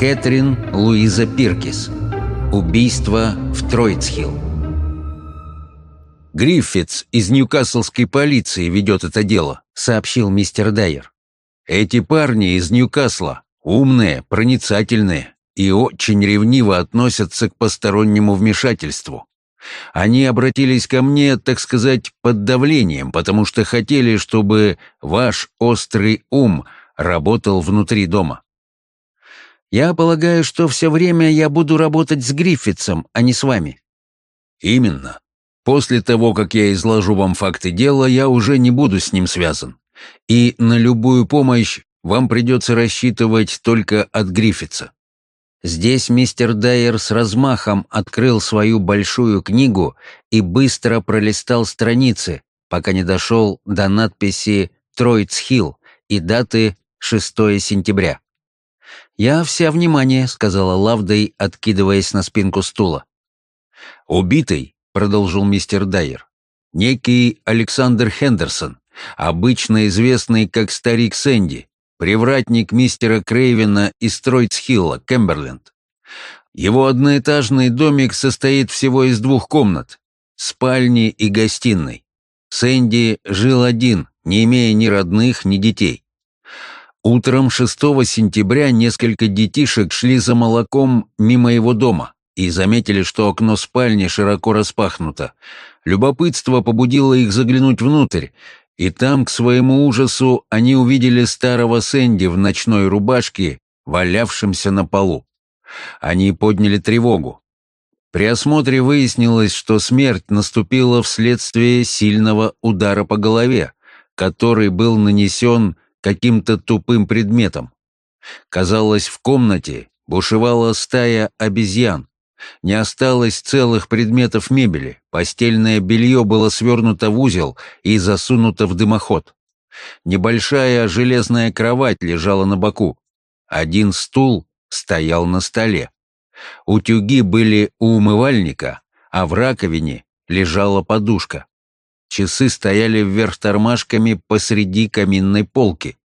Кэтрин Луиза Пиркис. Убийство в Троицхилл. «Гриффитс из Ньюкаслской полиции ведет это дело», — сообщил мистер Дайер. «Эти парни из Ньюкасла умные, проницательные и очень ревниво относятся к постороннему вмешательству. Они обратились ко мне, так сказать, под давлением, потому что хотели, чтобы ваш острый ум работал внутри дома. Я полагаю, что все время я буду работать с Гриффитсом, а не с вами. Именно. После того, как я изложу вам факты дела, я уже не буду с ним связан. И на любую помощь вам придется рассчитывать только от Гриффитса. Здесь мистер Дайер с размахом открыл свою большую книгу и быстро пролистал страницы, пока не дошел до надписи «Троицхилл» и даты 6 сентября. «Я вся внимание», — сказала Лавдой, откидываясь на спинку стула. «Убитый», — продолжил мистер Дайер, — «некий Александр Хендерсон, обычно известный как Старик Сэнди, привратник мистера Крейвена из Троицхилла, Кемберленд. Его одноэтажный домик состоит всего из двух комнат — спальни и гостиной. Сэнди жил один, не имея ни родных, ни детей. Утром 6 сентября несколько детишек шли за молоком мимо его дома и заметили, что окно спальни широко распахнуто. Любопытство побудило их заглянуть внутрь, и там, к своему ужасу, они увидели старого Сэнди в ночной рубашке, валявшимся на полу. Они подняли тревогу. При осмотре выяснилось, что смерть наступила вследствие сильного удара по голове, который был нанесен каким-то тупым предметом. Казалось, в комнате бушевала стая обезьян. Не осталось целых предметов мебели, постельное белье было свернуто в узел и засунуто в дымоход. Небольшая железная кровать лежала на боку. Один стул стоял на столе. Утюги были у умывальника, а в раковине лежала подушка. Часы стояли вверх тормашками посреди каминной полки,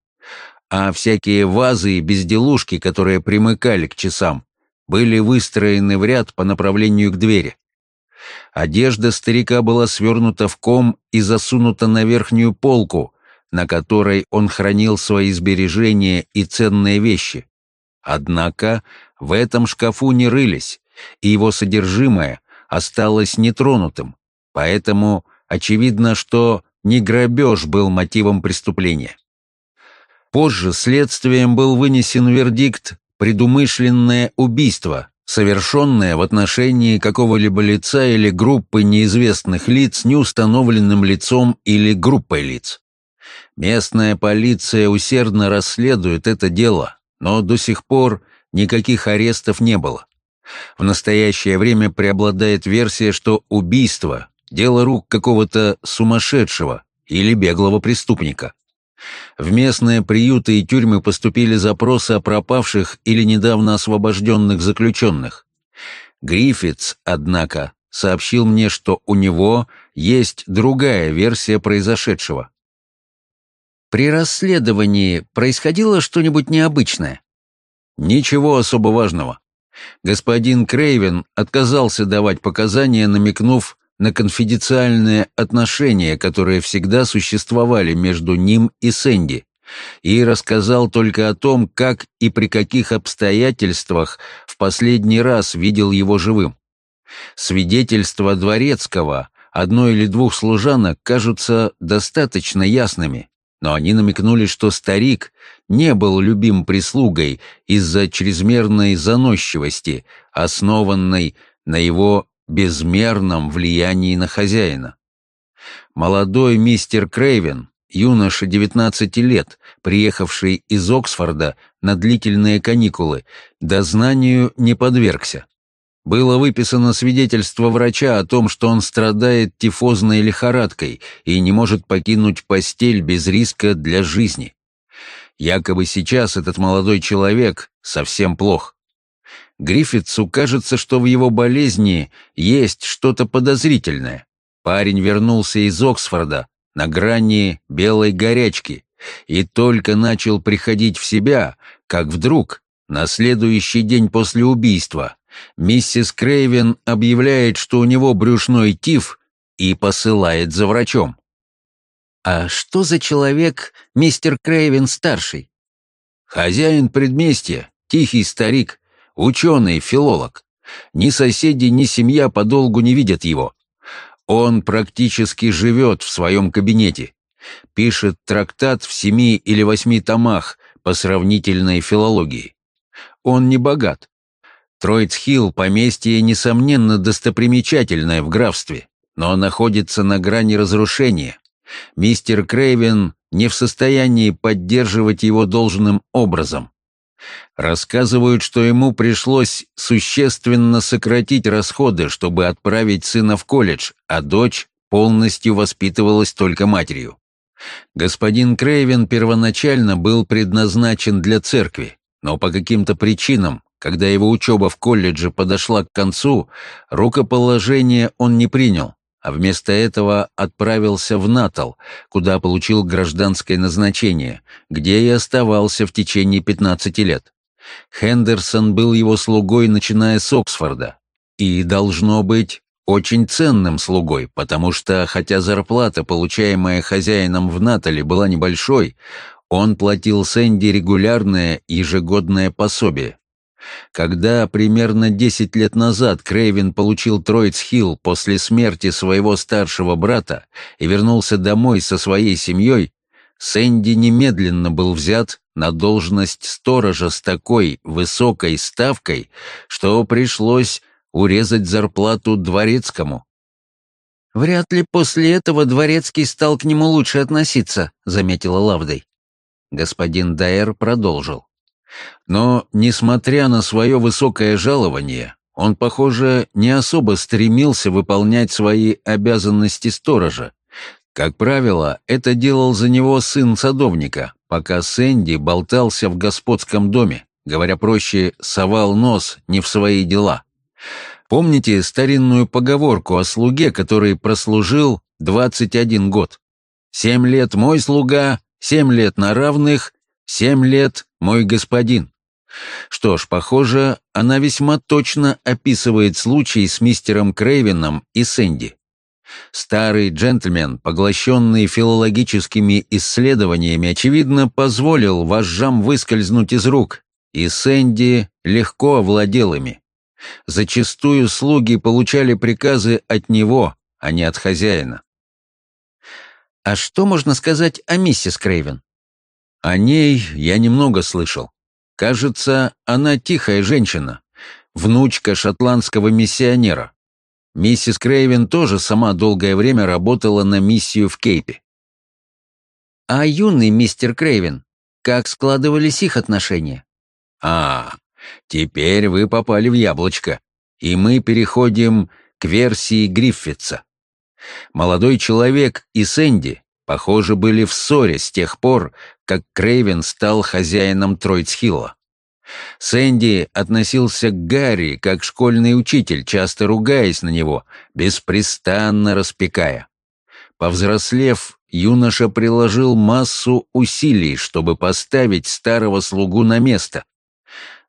а всякие вазы и безделушки, которые примыкали к часам, были выстроены в ряд по направлению к двери. Одежда старика была свернута в ком и засунута на верхнюю полку, на которой он хранил свои сбережения и ценные вещи. Однако в этом шкафу не рылись, и его содержимое осталось нетронутым, поэтому очевидно, что не грабеж был мотивом преступления. Позже следствием был вынесен вердикт «предумышленное убийство», совершенное в отношении какого-либо лица или группы неизвестных лиц неустановленным лицом или группой лиц. Местная полиция усердно расследует это дело, но до сих пор никаких арестов не было. В настоящее время преобладает версия, что убийство Дело рук какого-то сумасшедшего или беглого преступника. В местные приюты и тюрьмы поступили запросы о пропавших или недавно освобожденных заключенных. Гриффитс, однако, сообщил мне, что у него есть другая версия произошедшего. При расследовании происходило что-нибудь необычное? Ничего особо важного. Господин Крейвен отказался давать показания, намекнув, на конфиденциальные отношения, которые всегда существовали между ним и Сэнди, и рассказал только о том, как и при каких обстоятельствах в последний раз видел его живым. Свидетельства Дворецкого, одной или двух служанок, кажутся достаточно ясными, но они намекнули, что старик не был любим прислугой из-за чрезмерной заносчивости, основанной на его безмерном влиянии на хозяина. Молодой мистер Крейвен, юноша 19 лет, приехавший из Оксфорда на длительные каникулы, дознанию не подвергся. Было выписано свидетельство врача о том, что он страдает тифозной лихорадкой и не может покинуть постель без риска для жизни. Якобы сейчас этот молодой человек совсем плох. Гриффитсу кажется, что в его болезни есть что-то подозрительное. Парень вернулся из Оксфорда на грани белой горячки и только начал приходить в себя, как вдруг На следующий день после убийства миссис Крейвен объявляет, что у него брюшной тиф и посылает за врачом. «А что за человек мистер Крейвен-старший?» «Хозяин предместья, тихий старик, ученый, филолог. Ни соседи, ни семья подолгу не видят его. Он практически живет в своем кабинете. Пишет трактат в семи или восьми томах по сравнительной филологии. Он не богат. Троицхилл поместье, несомненно, достопримечательное в графстве, но находится на грани разрушения. Мистер Крейвен не в состоянии поддерживать его должным образом. Рассказывают, что ему пришлось существенно сократить расходы, чтобы отправить сына в колледж, а дочь полностью воспитывалась только матерью. Господин Крейвен первоначально был предназначен для церкви, но по каким-то причинам, когда его учеба в колледже подошла к концу, рукоположение он не принял, а вместо этого отправился в Натал, куда получил гражданское назначение, где и оставался в течение 15 лет. Хендерсон был его слугой, начиная с Оксфорда, и, должно быть, очень ценным слугой, потому что, хотя зарплата, получаемая хозяином в Натале, была небольшой, он платил Сэнди регулярное ежегодное пособие. Когда примерно 10 лет назад Крейвен получил Троиц-Хилл после смерти своего старшего брата и вернулся домой со своей семьей, Сэнди немедленно был взят на должность сторожа с такой высокой ставкой, что пришлось урезать зарплату дворецкому. «Вряд ли после этого дворецкий стал к нему лучше относиться», — заметила Лавдой. Господин Дайер продолжил. Но, несмотря на свое высокое жалование, он, похоже, не особо стремился выполнять свои обязанности сторожа. Как правило, это делал за него сын садовника, пока Сэнди болтался в господском доме, говоря проще, совал нос не в свои дела. Помните старинную поговорку о слуге, который прослужил 21 год? «Семь лет мой слуга, семь лет на равных, семь лет мой господин. Что ж, похоже, она весьма точно описывает случай с мистером Крейвеном и Сэнди. Старый джентльмен, поглощенный филологическими исследованиями, очевидно, позволил вожжам выскользнуть из рук, и Сэнди легко овладел ими. Зачастую слуги получали приказы от него, а не от хозяина. «А что можно сказать о миссис Крейвен?» О ней я немного слышал. Кажется, она тихая женщина, внучка шотландского миссионера. Миссис Крейвен тоже сама долгое время работала на миссию в Кейпе. А юный мистер Крейвен, как складывались их отношения? А, теперь вы попали в яблочко, и мы переходим к версии Гриффитса. Молодой человек и Сэнди похоже, были в ссоре с тех пор, как Крейвен стал хозяином Тройцхилла. Сэнди относился к Гарри как школьный учитель, часто ругаясь на него, беспрестанно распекая. Повзрослев, юноша приложил массу усилий, чтобы поставить старого слугу на место.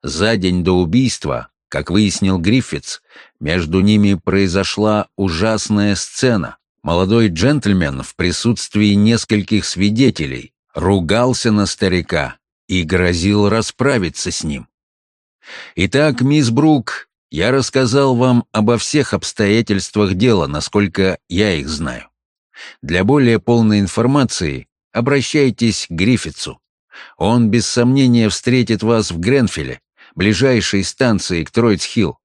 За день до убийства, как выяснил Гриффитс, между ними произошла ужасная сцена. Молодой джентльмен в присутствии нескольких свидетелей ругался на старика и грозил расправиться с ним. Итак, мисс Брук, я рассказал вам обо всех обстоятельствах дела, насколько я их знаю. Для более полной информации обращайтесь к Гриффитсу. Он без сомнения встретит вас в Гренфилле, ближайшей станции к Троицхилл,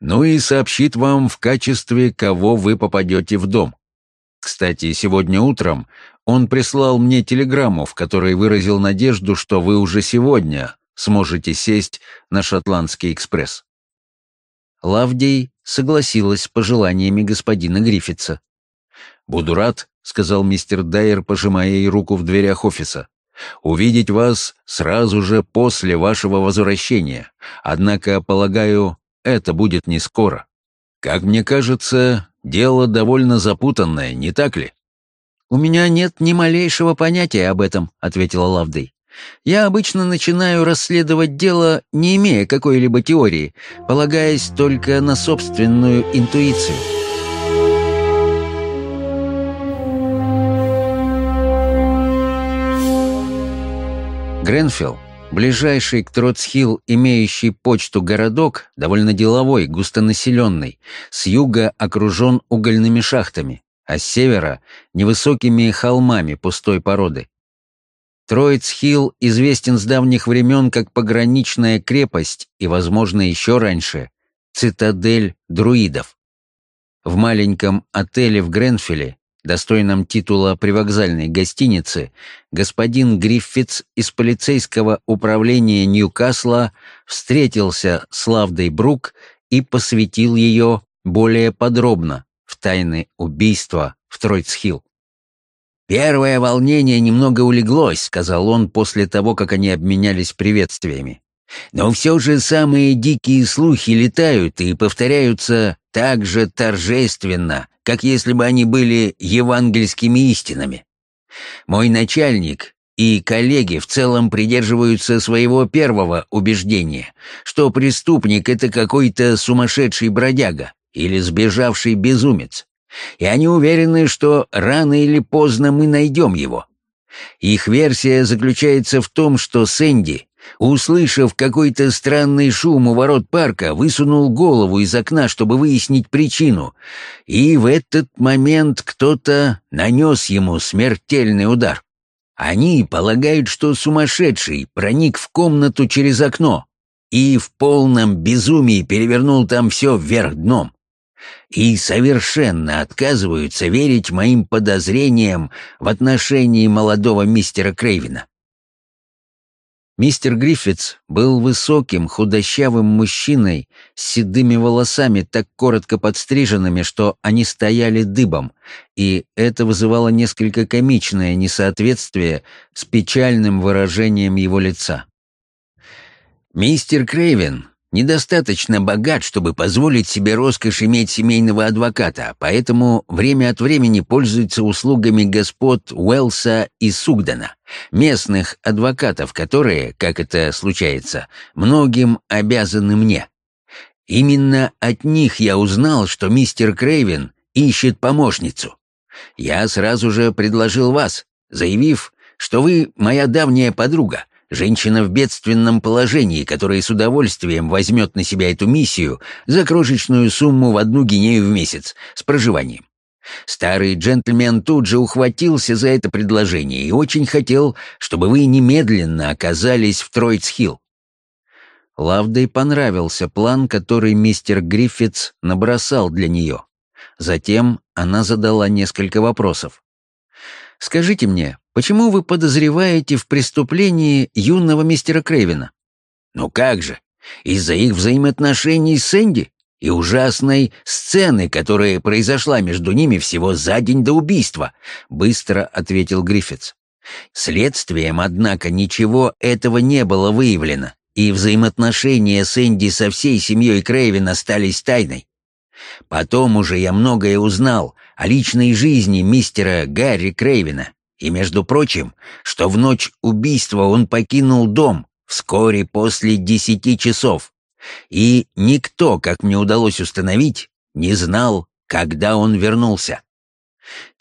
ну и сообщит вам в качестве, кого вы попадете в дом. Кстати, сегодня утром он прислал мне телеграмму, в которой выразил надежду, что вы уже сегодня сможете сесть на шотландский экспресс. Лавдей согласилась с пожеланиями господина Гриффитса. «Буду рад», — сказал мистер Дайер, пожимая ей руку в дверях офиса, «увидеть вас сразу же после вашего возвращения. Однако, полагаю, это будет не скоро. Как мне кажется, Дело довольно запутанное, не так ли?» «У меня нет ни малейшего понятия об этом», — ответила Лавдей. Я обычно начинаю расследовать дело, не имея какой-либо теории, полагаясь только на собственную интуицию. Гренфилл, ближайший к Троцхилл, имеющий почту городок, довольно деловой, густонаселенный, с юга окружен угольными шахтами, а с севера — невысокими холмами пустой породы. Троицхилл известен с давних времен как пограничная крепость и, возможно, еще раньше, цитадель друидов. В маленьком отеле в Гренфилле, достойном титула привокзальной гостиницы, господин Гриффитс из полицейского управления Ньюкасла встретился с Лавдой Брук и посвятил ее более подробно в тайны убийства в Троицхилл. «Первое волнение немного улеглось», — сказал он после того, как они обменялись приветствиями. «Но все же самые дикие слухи летают и повторяются так же торжественно, как если бы они были евангельскими истинами. Мой начальник и коллеги в целом придерживаются своего первого убеждения, что преступник — это какой-то сумасшедший бродяга или сбежавший безумец и они уверены, что рано или поздно мы найдем его. Их версия заключается в том, что Сэнди, услышав какой-то странный шум у ворот парка, высунул голову из окна, чтобы выяснить причину, и в этот момент кто-то нанес ему смертельный удар. Они полагают, что сумасшедший проник в комнату через окно и в полном безумии перевернул там все вверх дном и совершенно отказываются верить моим подозрениям в отношении молодого мистера Крейвина. Мистер Гриффитс был высоким, худощавым мужчиной с седыми волосами, так коротко подстриженными, что они стояли дыбом, и это вызывало несколько комичное несоответствие с печальным выражением его лица. «Мистер Крейвен недостаточно богат, чтобы позволить себе роскошь иметь семейного адвоката, поэтому время от времени пользуется услугами господ Уэлса и Сугдена, местных адвокатов, которые, как это случается, многим обязаны мне. Именно от них я узнал, что мистер Крейвен ищет помощницу. Я сразу же предложил вас, заявив, что вы моя давняя подруга — Женщина в бедственном положении, которая с удовольствием возьмет на себя эту миссию за крошечную сумму в одну гинею в месяц с проживанием. Старый джентльмен тут же ухватился за это предложение и очень хотел, чтобы вы немедленно оказались в Троицхилл. Лавдой понравился план, который мистер Гриффитс набросал для нее. Затем она задала несколько вопросов. «Скажите мне, Почему вы подозреваете в преступлении юного мистера Крейвена? Ну как же, из-за их взаимоотношений с Энди и ужасной сцены, которая произошла между ними всего за день до убийства, быстро ответил Гриффитс. Следствием, однако, ничего этого не было выявлено, и взаимоотношения с Энди со всей семьей Крейвен остались тайной. Потом уже я многое узнал о личной жизни мистера Гарри Крейвена, и, между прочим, что в ночь убийства он покинул дом вскоре после десяти часов. И никто, как мне удалось установить, не знал, когда он вернулся.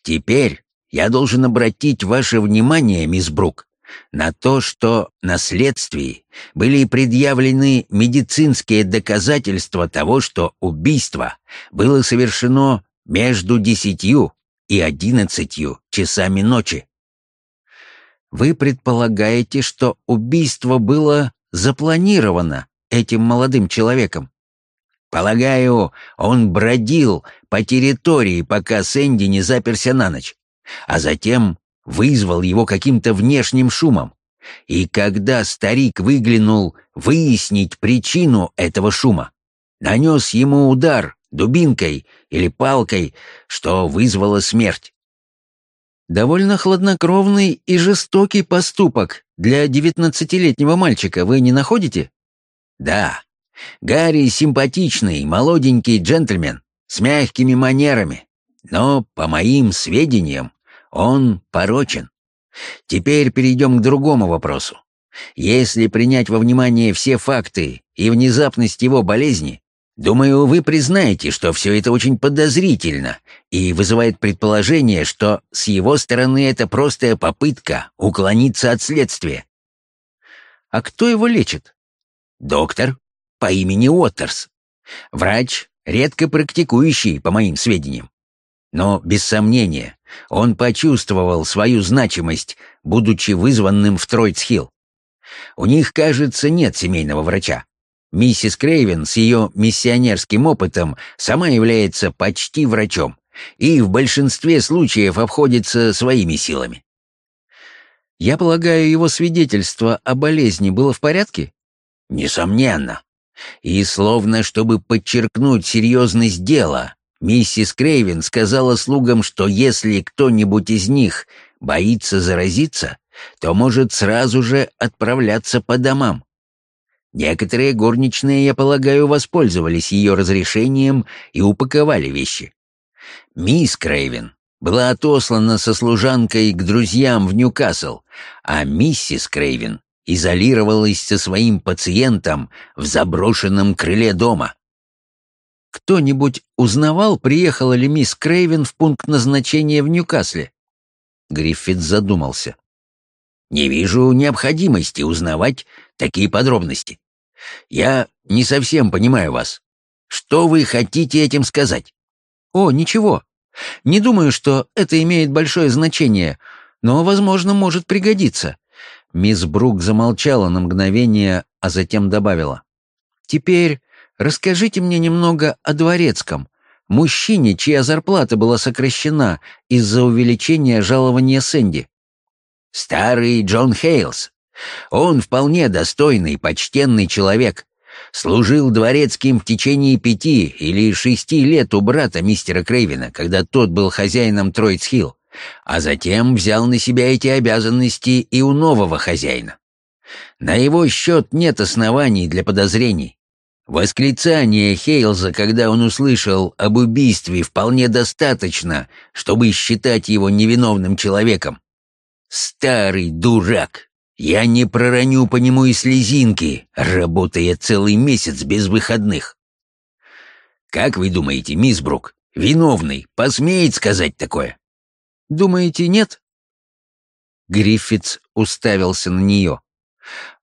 Теперь я должен обратить ваше внимание, мисс Брук, на то, что на следствии были предъявлены медицинские доказательства того, что убийство было совершено между десятью и одиннадцатью часами ночи. Вы предполагаете, что убийство было запланировано этим молодым человеком? Полагаю, он бродил по территории, пока Сэнди не заперся на ночь, а затем вызвал его каким-то внешним шумом. И когда старик выглянул выяснить причину этого шума, нанес ему удар дубинкой или палкой, что вызвало смерть. Довольно хладнокровный и жестокий поступок для девятнадцатилетнего мальчика, вы не находите? Да. Гарри симпатичный, молоденький джентльмен, с мягкими манерами. Но, по моим сведениям, он порочен. Теперь перейдем к другому вопросу. Если принять во внимание все факты и внезапность его болезни, думаю, вы признаете, что все это очень подозрительно и вызывает предположение, что с его стороны это простая попытка уклониться от следствия. А кто его лечит? Доктор по имени Уоттерс. Врач, редко практикующий, по моим сведениям. Но, без сомнения, он почувствовал свою значимость, будучи вызванным в Тройтсхилл. У них, кажется, нет семейного врача. Миссис Крейвен с ее миссионерским опытом сама является почти врачом и в большинстве случаев обходится своими силами. Я полагаю, его свидетельство о болезни было в порядке? Несомненно. И словно чтобы подчеркнуть серьезность дела, миссис Крейвен сказала слугам, что если кто-нибудь из них боится заразиться, то может сразу же отправляться по домам. Некоторые горничные, я полагаю, воспользовались ее разрешением и упаковали вещи. Мисс Крейвен была отослана со служанкой к друзьям в Ньюкасл, а миссис Крейвен изолировалась со своим пациентом в заброшенном крыле дома. Кто-нибудь узнавал, приехала ли мисс Крейвен в пункт назначения в Ньюкасле? Гриффит задумался. Не вижу необходимости узнавать такие подробности. Я не совсем понимаю вас. Что вы хотите этим сказать? О, ничего. Не думаю, что это имеет большое значение, но, возможно, может пригодиться. Мисс Брук замолчала на мгновение, а затем добавила. «Теперь расскажите мне немного о дворецком, мужчине, чья зарплата была сокращена из-за увеличения жалования Сэнди». «Старый Джон Хейлс. Он вполне достойный, почтенный человек. Служил дворецким в течение пяти или шести лет у брата мистера Крейвина, когда тот был хозяином Тройтс-Хилл а затем взял на себя эти обязанности и у нового хозяина. На его счет нет оснований для подозрений. Восклицание Хейлза, когда он услышал об убийстве, вполне достаточно, чтобы считать его невиновным человеком. Старый дурак! Я не пророню по нему и слезинки, работая целый месяц без выходных. Как вы думаете, мисс Брук, виновный посмеет сказать такое? Думаете, нет?» Гриффитс уставился на нее.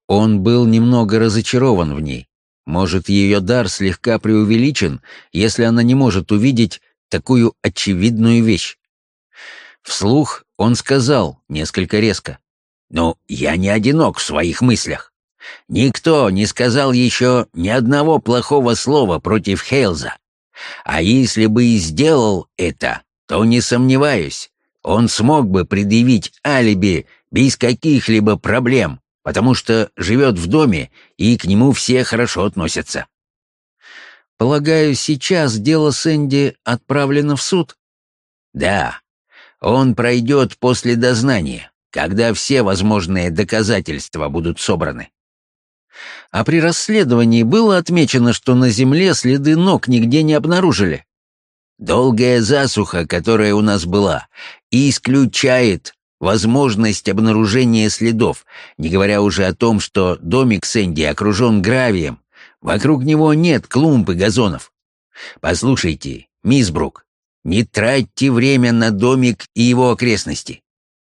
Он был немного разочарован в ней. Может, ее дар слегка преувеличен, если она не может увидеть такую очевидную вещь. Вслух он сказал несколько резко. «Ну, я не одинок в своих мыслях. Никто не сказал еще ни одного плохого слова против Хейлза. А если бы и сделал это, то, не сомневаюсь, он смог бы предъявить алиби без каких-либо проблем, потому что живет в доме, и к нему все хорошо относятся. Полагаю, сейчас дело Сэнди отправлено в суд? Да. Он пройдет после дознания, когда все возможные доказательства будут собраны. А при расследовании было отмечено, что на земле следы ног нигде не обнаружили. Долгая засуха, которая у нас была, исключает возможность обнаружения следов, не говоря уже о том, что домик Сэнди окружен гравием, вокруг него нет клумб и газонов. Послушайте, мисс Брук, не тратьте время на домик и его окрестности.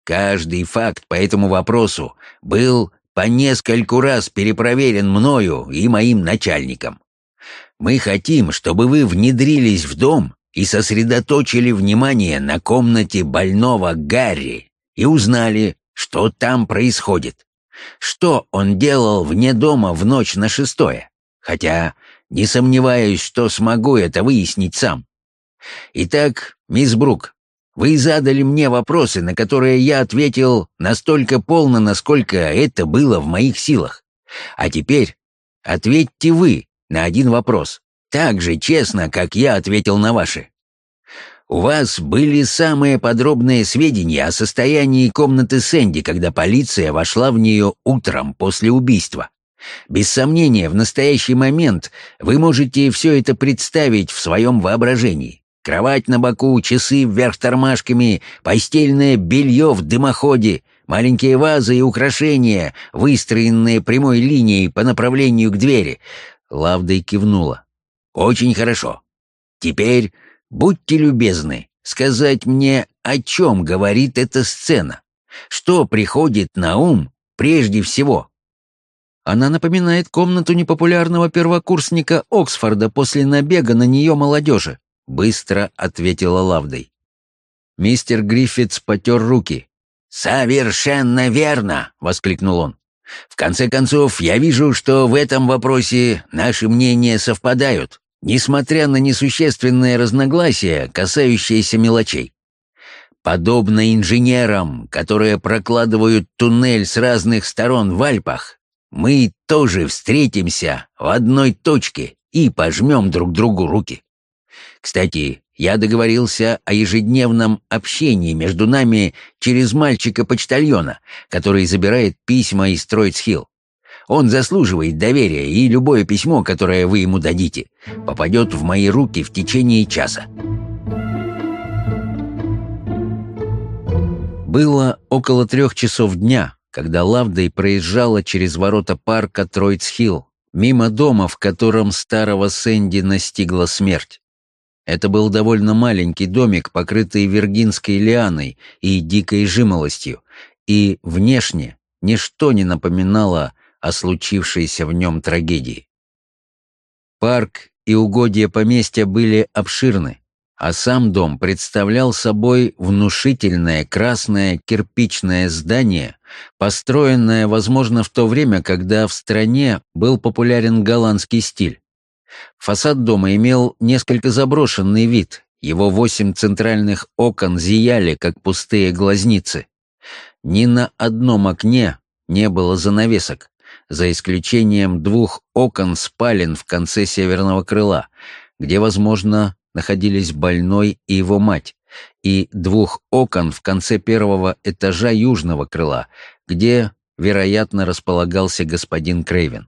Каждый факт по этому вопросу был по нескольку раз перепроверен мною и моим начальником. Мы хотим, чтобы вы внедрились в дом и сосредоточили внимание на комнате больного Гарри и узнали, что там происходит. Что он делал вне дома в ночь на шестое? Хотя не сомневаюсь, что смогу это выяснить сам. Итак, мисс Брук, вы задали мне вопросы, на которые я ответил настолько полно, насколько это было в моих силах. А теперь ответьте вы на один вопрос так же честно, как я ответил на ваши. У вас были самые подробные сведения о состоянии комнаты Сэнди, когда полиция вошла в нее утром после убийства. Без сомнения, в настоящий момент вы можете все это представить в своем воображении. Кровать на боку, часы вверх тормашками, постельное белье в дымоходе, Маленькие вазы и украшения, выстроенные прямой линией по направлению к двери. Лавдой кивнула. Очень хорошо. Теперь будьте любезны сказать мне, о чем говорит эта сцена. Что приходит на ум прежде всего? Она напоминает комнату непопулярного первокурсника Оксфорда после набега на нее молодежи, быстро ответила Лавдой. Мистер Гриффитс потер руки. «Совершенно верно!» — воскликнул он. «В конце концов, я вижу, что в этом вопросе наши мнения совпадают, несмотря на несущественные разногласия, касающиеся мелочей. Подобно инженерам, которые прокладывают туннель с разных сторон в Альпах, мы тоже встретимся в одной точке и пожмем друг другу руки. Кстати, я договорился о ежедневном общении между нами через мальчика-почтальона, который забирает письма из Троицхилл. Он заслуживает доверия, и любое письмо, которое вы ему дадите, попадет в мои руки в течение часа. Было около трех часов дня, когда Лавдой проезжала через ворота парка Троицхилл, мимо дома, в котором старого Сэнди настигла смерть. Это был довольно маленький домик, покрытый виргинской лианой и дикой жимолостью, и внешне ничто не напоминало о случившейся в нем трагедии. Парк и угодья поместья были обширны, а сам дом представлял собой внушительное красное кирпичное здание, построенное, возможно, в то время, когда в стране был популярен голландский стиль. Фасад дома имел несколько заброшенный вид, его восемь центральных окон зияли, как пустые глазницы. Ни на одном окне не было занавесок, за исключением двух окон спален в конце северного крыла, где, возможно, находились больной и его мать, и двух окон в конце первого этажа южного крыла, где, вероятно, располагался господин Крейвен.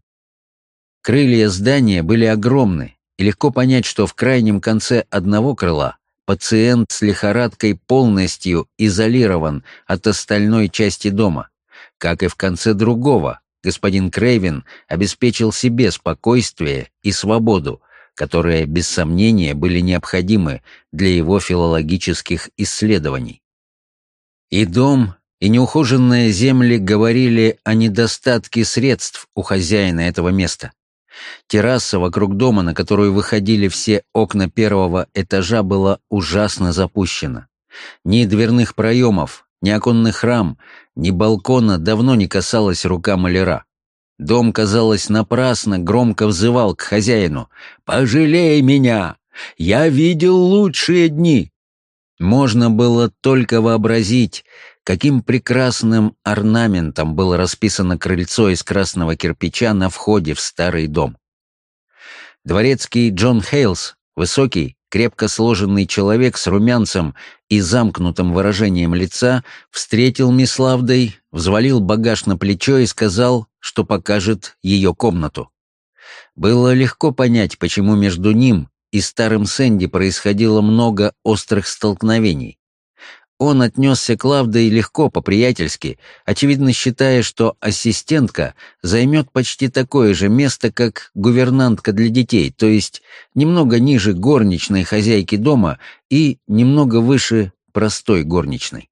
Крылья здания были огромны, и легко понять, что в крайнем конце одного крыла пациент с лихорадкой полностью изолирован от остальной части дома, как и в конце другого. Господин Крейвен обеспечил себе спокойствие и свободу, которые, без сомнения, были необходимы для его филологических исследований. И дом, и неухоженные земли говорили о недостатке средств у хозяина этого места. Терраса вокруг дома, на которую выходили все окна первого этажа, была ужасно запущена. Ни дверных проемов, ни оконных рам, ни балкона давно не касалась рука маляра. Дом, казалось, напрасно громко взывал к хозяину. «Пожалей меня! Я видел лучшие дни!» Можно было только вообразить, каким прекрасным орнаментом было расписано крыльцо из красного кирпича на входе в старый дом. Дворецкий Джон Хейлс, высокий, крепко сложенный человек с румянцем и замкнутым выражением лица, встретил мисс Лавдой, взвалил багаж на плечо и сказал, что покажет ее комнату. Было легко понять, почему между ним и старым Сэнди происходило много острых столкновений. Он отнесся к Лавдой легко, по-приятельски, очевидно считая, что ассистентка займет почти такое же место, как гувернантка для детей, то есть немного ниже горничной хозяйки дома и немного выше простой горничной.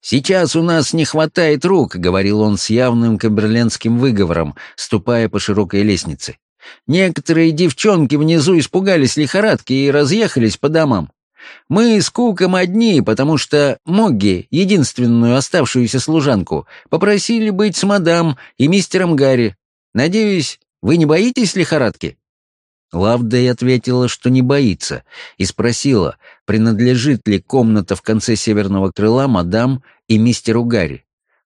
«Сейчас у нас не хватает рук», — говорил он с явным камберлендским выговором, ступая по широкой лестнице. «Некоторые девчонки внизу испугались лихорадки и разъехались по домам. Мы с Куком одни, потому что Могги, единственную оставшуюся служанку, попросили быть с мадам и мистером Гарри. Надеюсь, вы не боитесь лихорадки?» Лавдей ответила, что не боится, и спросила, принадлежит ли комната в конце северного крыла мадам и мистеру Гарри.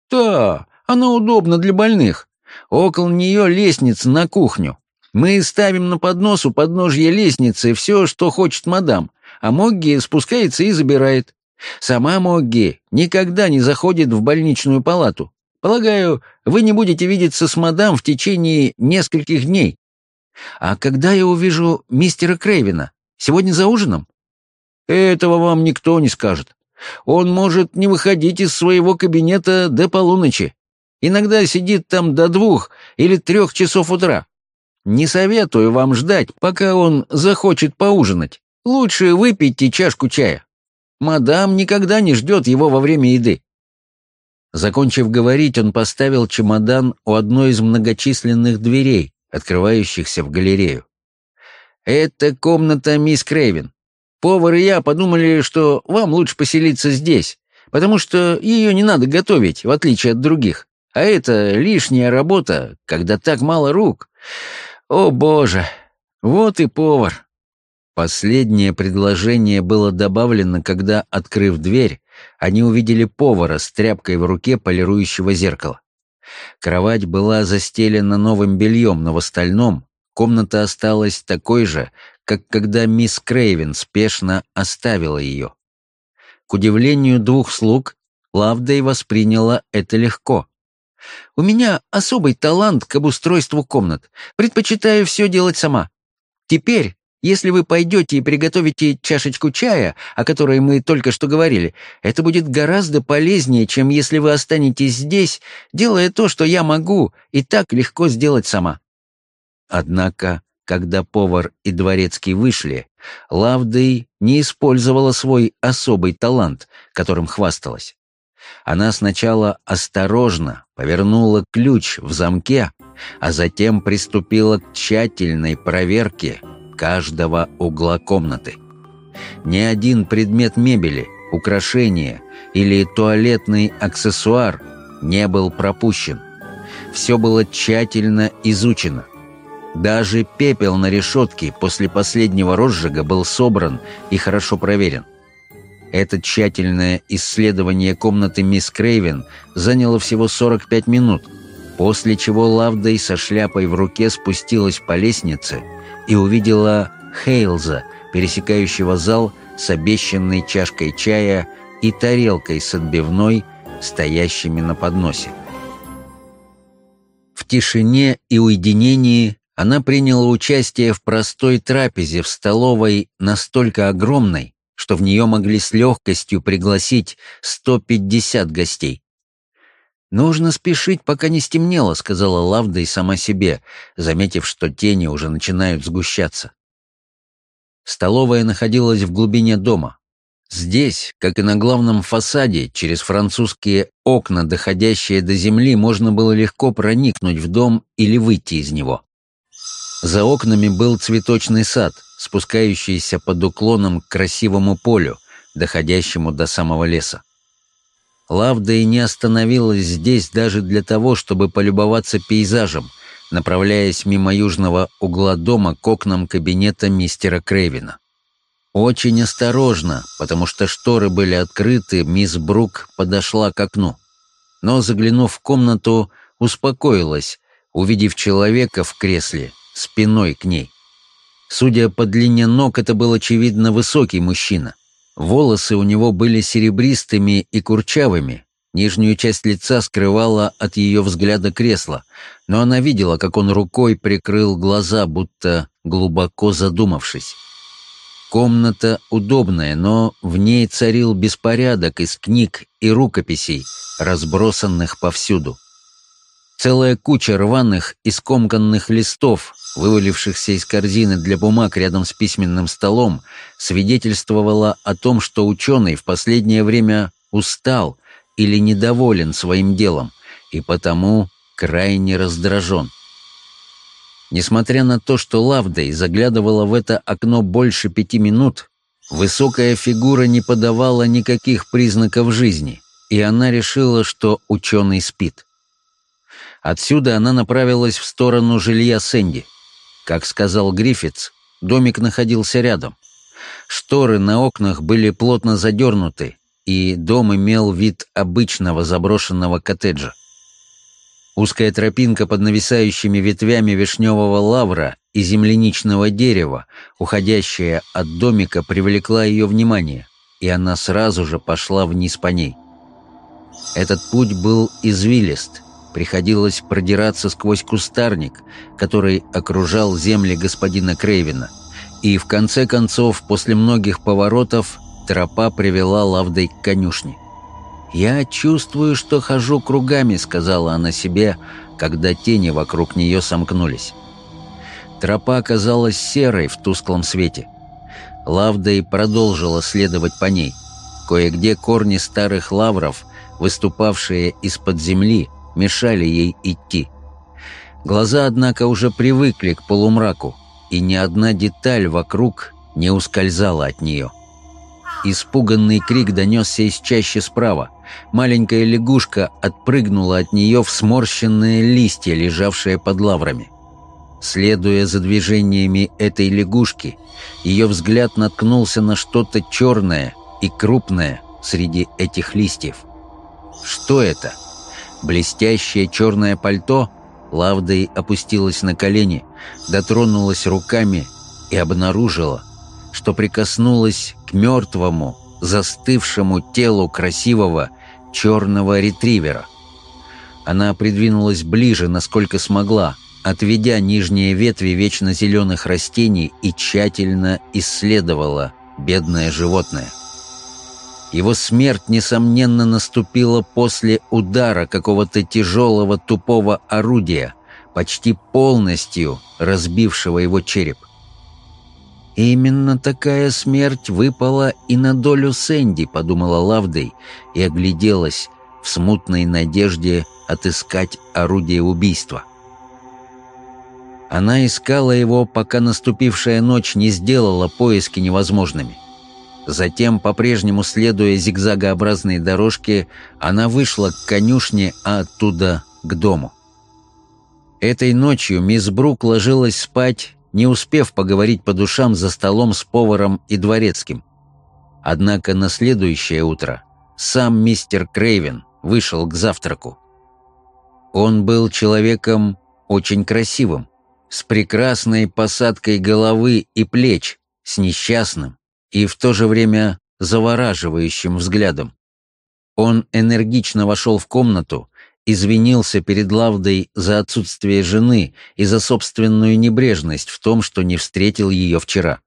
«Да, она удобна для больных. Около нее лестница на кухню. Мы ставим на поднос у подножья лестницы все, что хочет мадам а Могги спускается и забирает. Сама Могги никогда не заходит в больничную палату. Полагаю, вы не будете видеться с мадам в течение нескольких дней. А когда я увижу мистера Крейвина? Сегодня за ужином? Этого вам никто не скажет. Он может не выходить из своего кабинета до полуночи. Иногда сидит там до двух или трех часов утра. Не советую вам ждать, пока он захочет поужинать. Лучше выпейте чашку чая. Мадам никогда не ждет его во время еды. Закончив говорить, он поставил чемодан у одной из многочисленных дверей, открывающихся в галерею. «Это комната мисс Крейвен. Повар и я подумали, что вам лучше поселиться здесь, потому что ее не надо готовить, в отличие от других. А это лишняя работа, когда так мало рук. О, боже! Вот и повар!» Последнее предложение было добавлено, когда, открыв дверь, они увидели повара с тряпкой в руке полирующего зеркала. Кровать была застелена новым бельем, но в остальном комната осталась такой же, как когда мисс Крейвен спешно оставила ее. К удивлению двух слуг, Лавдей восприняла это легко. «У меня особый талант к обустройству комнат. Предпочитаю все делать сама. Теперь, если вы пойдете и приготовите чашечку чая, о которой мы только что говорили, это будет гораздо полезнее, чем если вы останетесь здесь, делая то, что я могу, и так легко сделать сама». Однако, когда повар и дворецкий вышли, Лавдей не использовала свой особый талант, которым хвасталась. Она сначала осторожно повернула ключ в замке, а затем приступила к тщательной проверке каждого угла комнаты. Ни один предмет мебели, украшение или туалетный аксессуар не был пропущен. Все было тщательно изучено. Даже пепел на решетке после последнего розжига был собран и хорошо проверен. Это тщательное исследование комнаты мисс Крейвен заняло всего 45 минут, после чего Лавдой со шляпой в руке спустилась по лестнице и увидела Хейлза, пересекающего зал с обещанной чашкой чая и тарелкой с отбивной, стоящими на подносе. В тишине и уединении она приняла участие в простой трапезе в столовой настолько огромной, что в нее могли с легкостью пригласить 150 гостей. «Нужно спешить, пока не стемнело», — сказала Лавда и сама себе, заметив, что тени уже начинают сгущаться. Столовая находилась в глубине дома. Здесь, как и на главном фасаде, через французские окна, доходящие до земли, можно было легко проникнуть в дом или выйти из него. За окнами был цветочный сад, спускающийся под уклоном к красивому полю, доходящему до самого леса. Лавда и не остановилась здесь даже для того, чтобы полюбоваться пейзажем, направляясь мимо южного угла дома к окнам кабинета мистера Крейвина. Очень осторожно, потому что шторы были открыты, мисс Брук подошла к окну. Но, заглянув в комнату, успокоилась, увидев человека в кресле, спиной к ней. Судя по длине ног, это был, очевидно, высокий мужчина. Волосы у него были серебристыми и курчавыми, нижнюю часть лица скрывала от ее взгляда кресло, но она видела, как он рукой прикрыл глаза, будто глубоко задумавшись. Комната удобная, но в ней царил беспорядок из книг и рукописей, разбросанных повсюду. Целая куча рваных и скомканных листов, вывалившихся из корзины для бумаг рядом с письменным столом, свидетельствовала о том, что ученый в последнее время устал или недоволен своим делом и потому крайне раздражен. Несмотря на то, что Лавдей заглядывала в это окно больше пяти минут, высокая фигура не подавала никаких признаков жизни, и она решила, что ученый спит. Отсюда она направилась в сторону жилья Сэнди. Как сказал Гриффитс, домик находился рядом. Шторы на окнах были плотно задернуты, и дом имел вид обычного заброшенного коттеджа. Узкая тропинка под нависающими ветвями вишневого лавра и земляничного дерева, уходящая от домика, привлекла ее внимание, и она сразу же пошла вниз по ней. Этот путь был извилист, приходилось продираться сквозь кустарник, который окружал земли господина Крейвина, и в конце концов, после многих поворотов, Тропа привела Лавдой к конюшне. «Я чувствую, что хожу кругами», — сказала она себе, когда тени вокруг нее сомкнулись. Тропа оказалась серой в тусклом свете. Лавдой продолжила следовать по ней. Кое-где корни старых лавров, выступавшие из-под земли, мешали ей идти. Глаза, однако, уже привыкли к полумраку, и ни одна деталь вокруг не ускользала от нее. Испуганный крик донесся из чаще справа. Маленькая лягушка отпрыгнула от нее в сморщенные листья, лежавшие под лаврами. Следуя за движениями этой лягушки, ее взгляд наткнулся на что-то черное и крупное среди этих листьев. Что это? Блестящее черное пальто? Лавдой опустилась на колени, дотронулась руками и обнаружила, что прикоснулась к мертвому, застывшему телу красивого черного ретривера. Она придвинулась ближе, насколько смогла, отведя нижние ветви вечно зеленых растений и тщательно исследовала бедное животное. Его смерть, несомненно, наступила после удара какого-то тяжелого тупого орудия, почти полностью разбившего его череп. Именно такая смерть выпала и на долю Сэнди, подумала Лавдой и огляделась в смутной надежде отыскать орудие убийства. Она искала его, пока наступившая ночь не сделала поиски невозможными. Затем, по-прежнему следуя зигзагообразной дорожке, она вышла к конюшне, а оттуда к дому. Этой ночью мисс Брук ложилась спать, не успев поговорить по душам за столом с поваром и дворецким. Однако на следующее утро сам мистер Крейвен вышел к завтраку. Он был человеком очень красивым, с прекрасной посадкой головы и плеч, с несчастным, и в то же время завораживающим взглядом. Он энергично вошел в комнату, извинился перед Лавдой за отсутствие жены и за собственную небрежность в том, что не встретил ее вчера.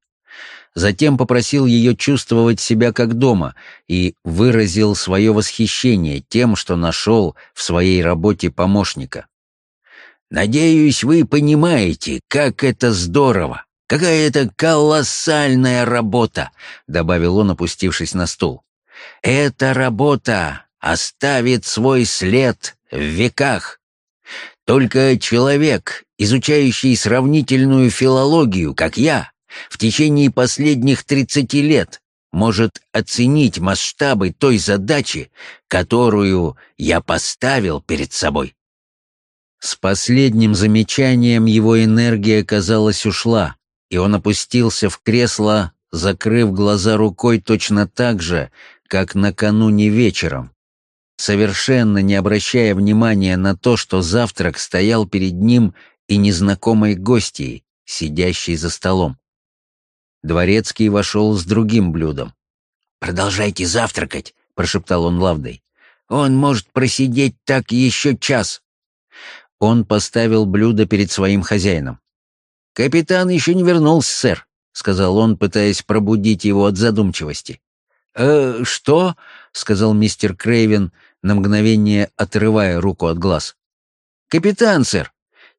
Затем попросил ее чувствовать себя как дома и выразил свое восхищение тем, что нашел в своей работе помощника. «Надеюсь, вы понимаете, как это здорово Какая это колоссальная работа!» — добавил он, опустившись на стул. «Эта работа оставит свой след в веках. Только человек, изучающий сравнительную филологию, как я, в течение последних тридцати лет, может оценить масштабы той задачи, которую я поставил перед собой». С последним замечанием его энергия, казалось, ушла, и он опустился в кресло, закрыв глаза рукой точно так же, как накануне вечером, совершенно не обращая внимания на то, что завтрак стоял перед ним и незнакомой гостьей, сидящей за столом. Дворецкий вошел с другим блюдом. «Продолжайте завтракать», — прошептал он Лавдой. «Он может просидеть так еще час». Он поставил блюдо перед своим хозяином. «Капитан еще не вернулся, сэр», — сказал он, пытаясь пробудить его от задумчивости. «Э, что?» — сказал мистер Крейвен, на мгновение отрывая руку от глаз. «Капитан, сэр!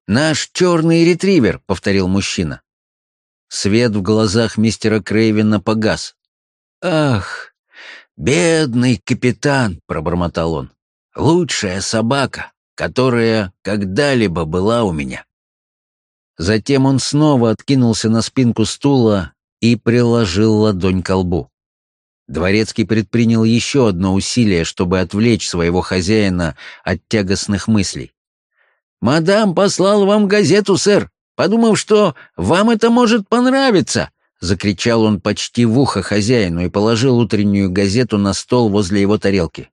Наш черный ретривер», — повторил мужчина. Свет в глазах мистера Крейвена погас. «Ах, бедный капитан!» — пробормотал он. «Лучшая собака, которая когда-либо была у меня». Затем он снова откинулся на спинку стула и приложил ладонь к лбу. Дворецкий предпринял еще одно усилие, чтобы отвлечь своего хозяина от тягостных мыслей. «Мадам послал вам газету, сэр, подумав, что вам это может понравиться!» — закричал он почти в ухо хозяину и положил утреннюю газету на стол возле его тарелки.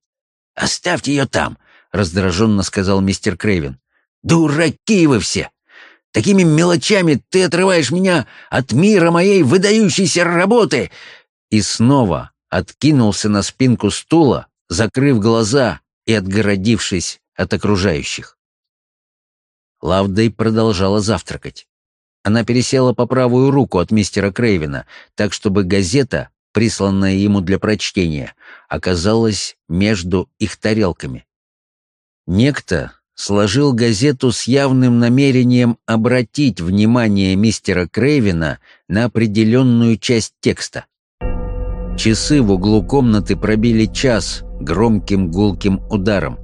«Оставьте ее там!» — раздраженно сказал мистер Крейвен. «Дураки вы все! Такими мелочами ты отрываешь меня от мира моей выдающейся работы!» И снова откинулся на спинку стула, закрыв глаза и отгородившись от окружающих. Лавдей продолжала завтракать. Она пересела по правую руку от мистера Крейвена, так чтобы газета присланная ему для прочтения, оказалась между их тарелками. Некто сложил газету с явным намерением обратить внимание мистера Крейвина на определенную часть текста. Часы в углу комнаты пробили час громким гулким ударом.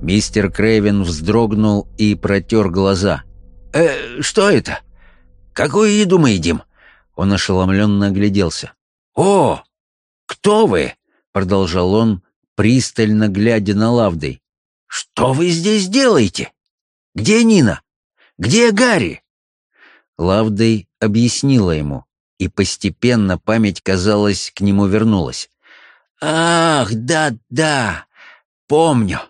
Мистер Крейвен вздрогнул и протер глаза. «Э, что это? Какую еду мы едим?» Он ошеломленно огляделся. «О, кто вы?» — продолжал он, пристально глядя на Лавдой. «Что вы здесь делаете? Где Нина? Где Гарри?» Лавдой объяснила ему, и постепенно память, казалось, к нему вернулась. «Ах, да-да, помню.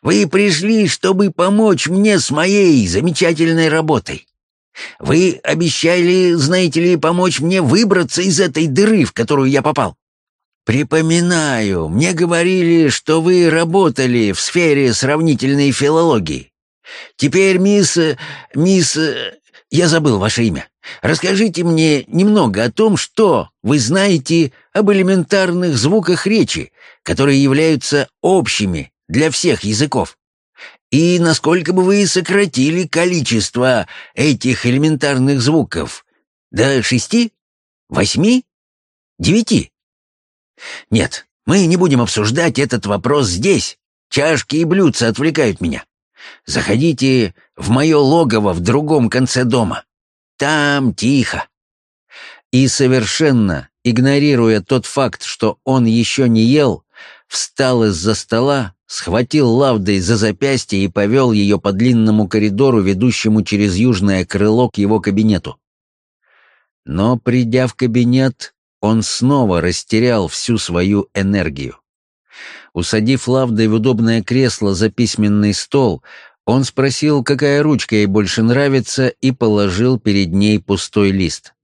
Вы пришли, чтобы помочь мне с моей замечательной работой. Вы обещали, знаете ли, помочь мне выбраться из этой дыры, в которую я попал. Припоминаю, мне говорили, что вы работали в сфере сравнительной филологии. Теперь, мисс... мисс... Я забыл ваше имя. Расскажите мне немного о том, что вы знаете об элементарных звуках речи, которые являются общими для всех языков. И насколько бы вы сократили количество этих элементарных звуков? До шести? Восьми? Девяти? Нет, мы не будем обсуждать этот вопрос здесь. Чашки и блюдца отвлекают меня. Заходите в мое логово в другом конце дома. Там тихо. И совершенно игнорируя тот факт, что он еще не ел, встал из-за стола, схватил Лавдой за запястье и повел ее по длинному коридору, ведущему через южное крыло к его кабинету. Но, придя в кабинет, он снова растерял всю свою энергию. Усадив Лавдой в удобное кресло за письменный стол, он спросил, какая ручка ей больше нравится, и положил перед ней пустой лист.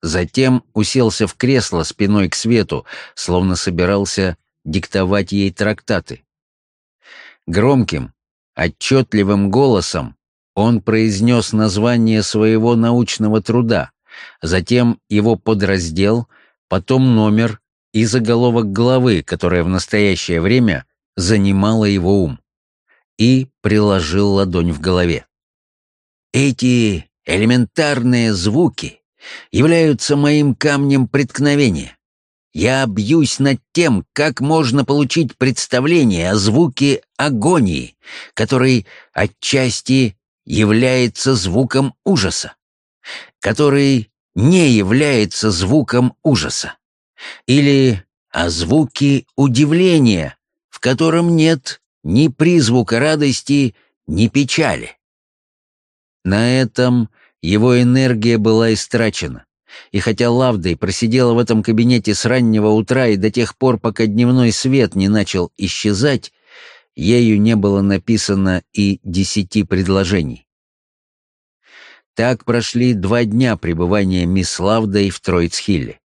Затем уселся в кресло спиной к свету, словно собирался диктовать ей трактаты. Громким, отчетливым голосом он произнес название своего научного труда, затем его подраздел, потом номер и заголовок главы, которая в настоящее время занимала его ум, и приложил ладонь в голове. Эти элементарные звуки являются моим камнем преткновения. Я бьюсь над тем, как можно получить представление о звуке агонии, который отчасти является звуком ужаса, который не является звуком ужаса, или о звуке удивления, в котором нет ни призвука радости, ни печали. На этом его энергия была истрачена. И хотя Лавдой просидела в этом кабинете с раннего утра и до тех пор, пока дневной свет не начал исчезать, ею не было написано и десяти предложений. Так прошли два дня пребывания мисс Лавдой в Троицхилле.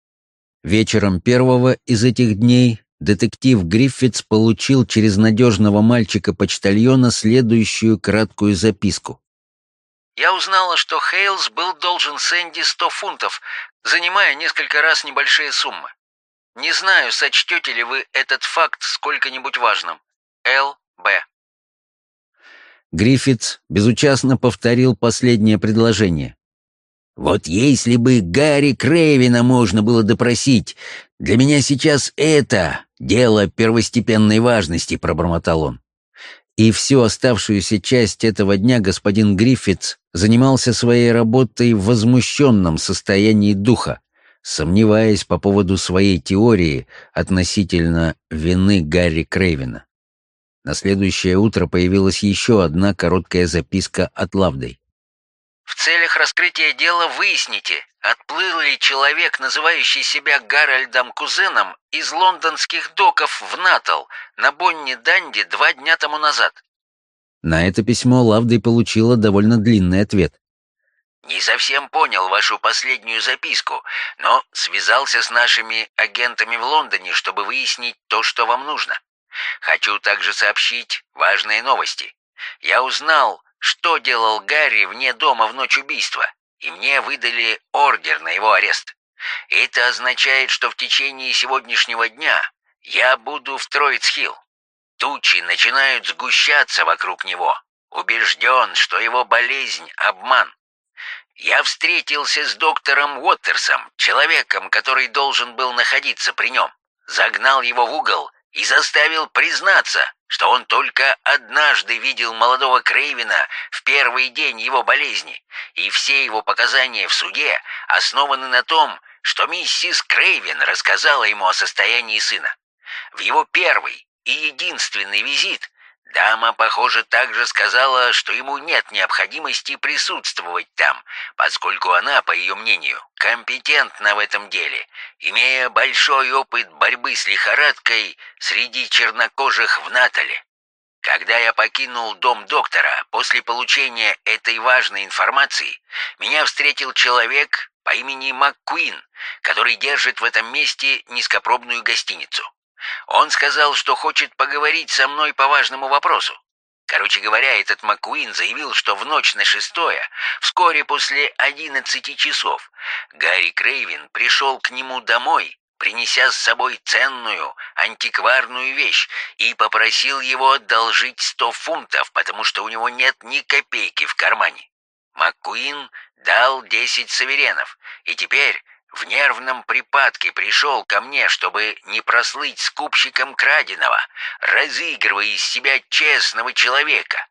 Вечером первого из этих дней детектив Гриффитс получил через надежного мальчика-почтальона следующую краткую записку. Я узнала, что Хейлс был должен Сэнди сто фунтов, занимая несколько раз небольшие суммы. Не знаю, сочтете ли вы этот факт сколько-нибудь важным. Л. Б. Гриффитс безучастно повторил последнее предложение. «Вот если бы Гарри Крейвина можно было допросить, для меня сейчас это дело первостепенной важности», — пробормотал он. И всю оставшуюся часть этого дня господин Гриффитс занимался своей работой в возмущенном состоянии духа, сомневаясь по поводу своей теории относительно вины Гарри Крейвена. На следующее утро появилась еще одна короткая записка от Лавдой. В целях раскрытия дела выясните, отплыл ли человек, называющий себя Гарольдом Кузеном, из лондонских доков в Натал на Бонни-Данди два дня тому назад. На это письмо Лавдой получила довольно длинный ответ. «Не совсем понял вашу последнюю записку, но связался с нашими агентами в Лондоне, чтобы выяснить то, что вам нужно. Хочу также сообщить важные новости. Я узнал, что делал Гарри вне дома в ночь убийства, и мне выдали ордер на его арест. Это означает, что в течение сегодняшнего дня я буду в Троицхилл. Тучи начинают сгущаться вокруг него. Убежден, что его болезнь — обман. Я встретился с доктором Уоттерсом, человеком, который должен был находиться при нем. Загнал его в угол и заставил признаться, что он только однажды видел молодого Крейвина в первый день его болезни, и все его показания в суде основаны на том, что миссис Крейвин рассказала ему о состоянии сына. В его первый и единственный визит Дама, похоже, также сказала, что ему нет необходимости присутствовать там, поскольку она, по ее мнению, компетентна в этом деле, имея большой опыт борьбы с лихорадкой среди чернокожих в Натале. Когда я покинул дом доктора после получения этой важной информации, меня встретил человек по имени МакКуин, который держит в этом месте низкопробную гостиницу. Он сказал, что хочет поговорить со мной по важному вопросу. Короче говоря, этот Маккуин заявил, что в ночь на шестое, вскоре после одиннадцати часов, Гарри Крейвин пришел к нему домой, принеся с собой ценную, антикварную вещь, и попросил его одолжить сто фунтов, потому что у него нет ни копейки в кармане. Маккуин дал десять саверенов, и теперь в нервном припадке пришел ко мне, чтобы не прослыть скупщиком краденого, разыгрывая из себя честного человека.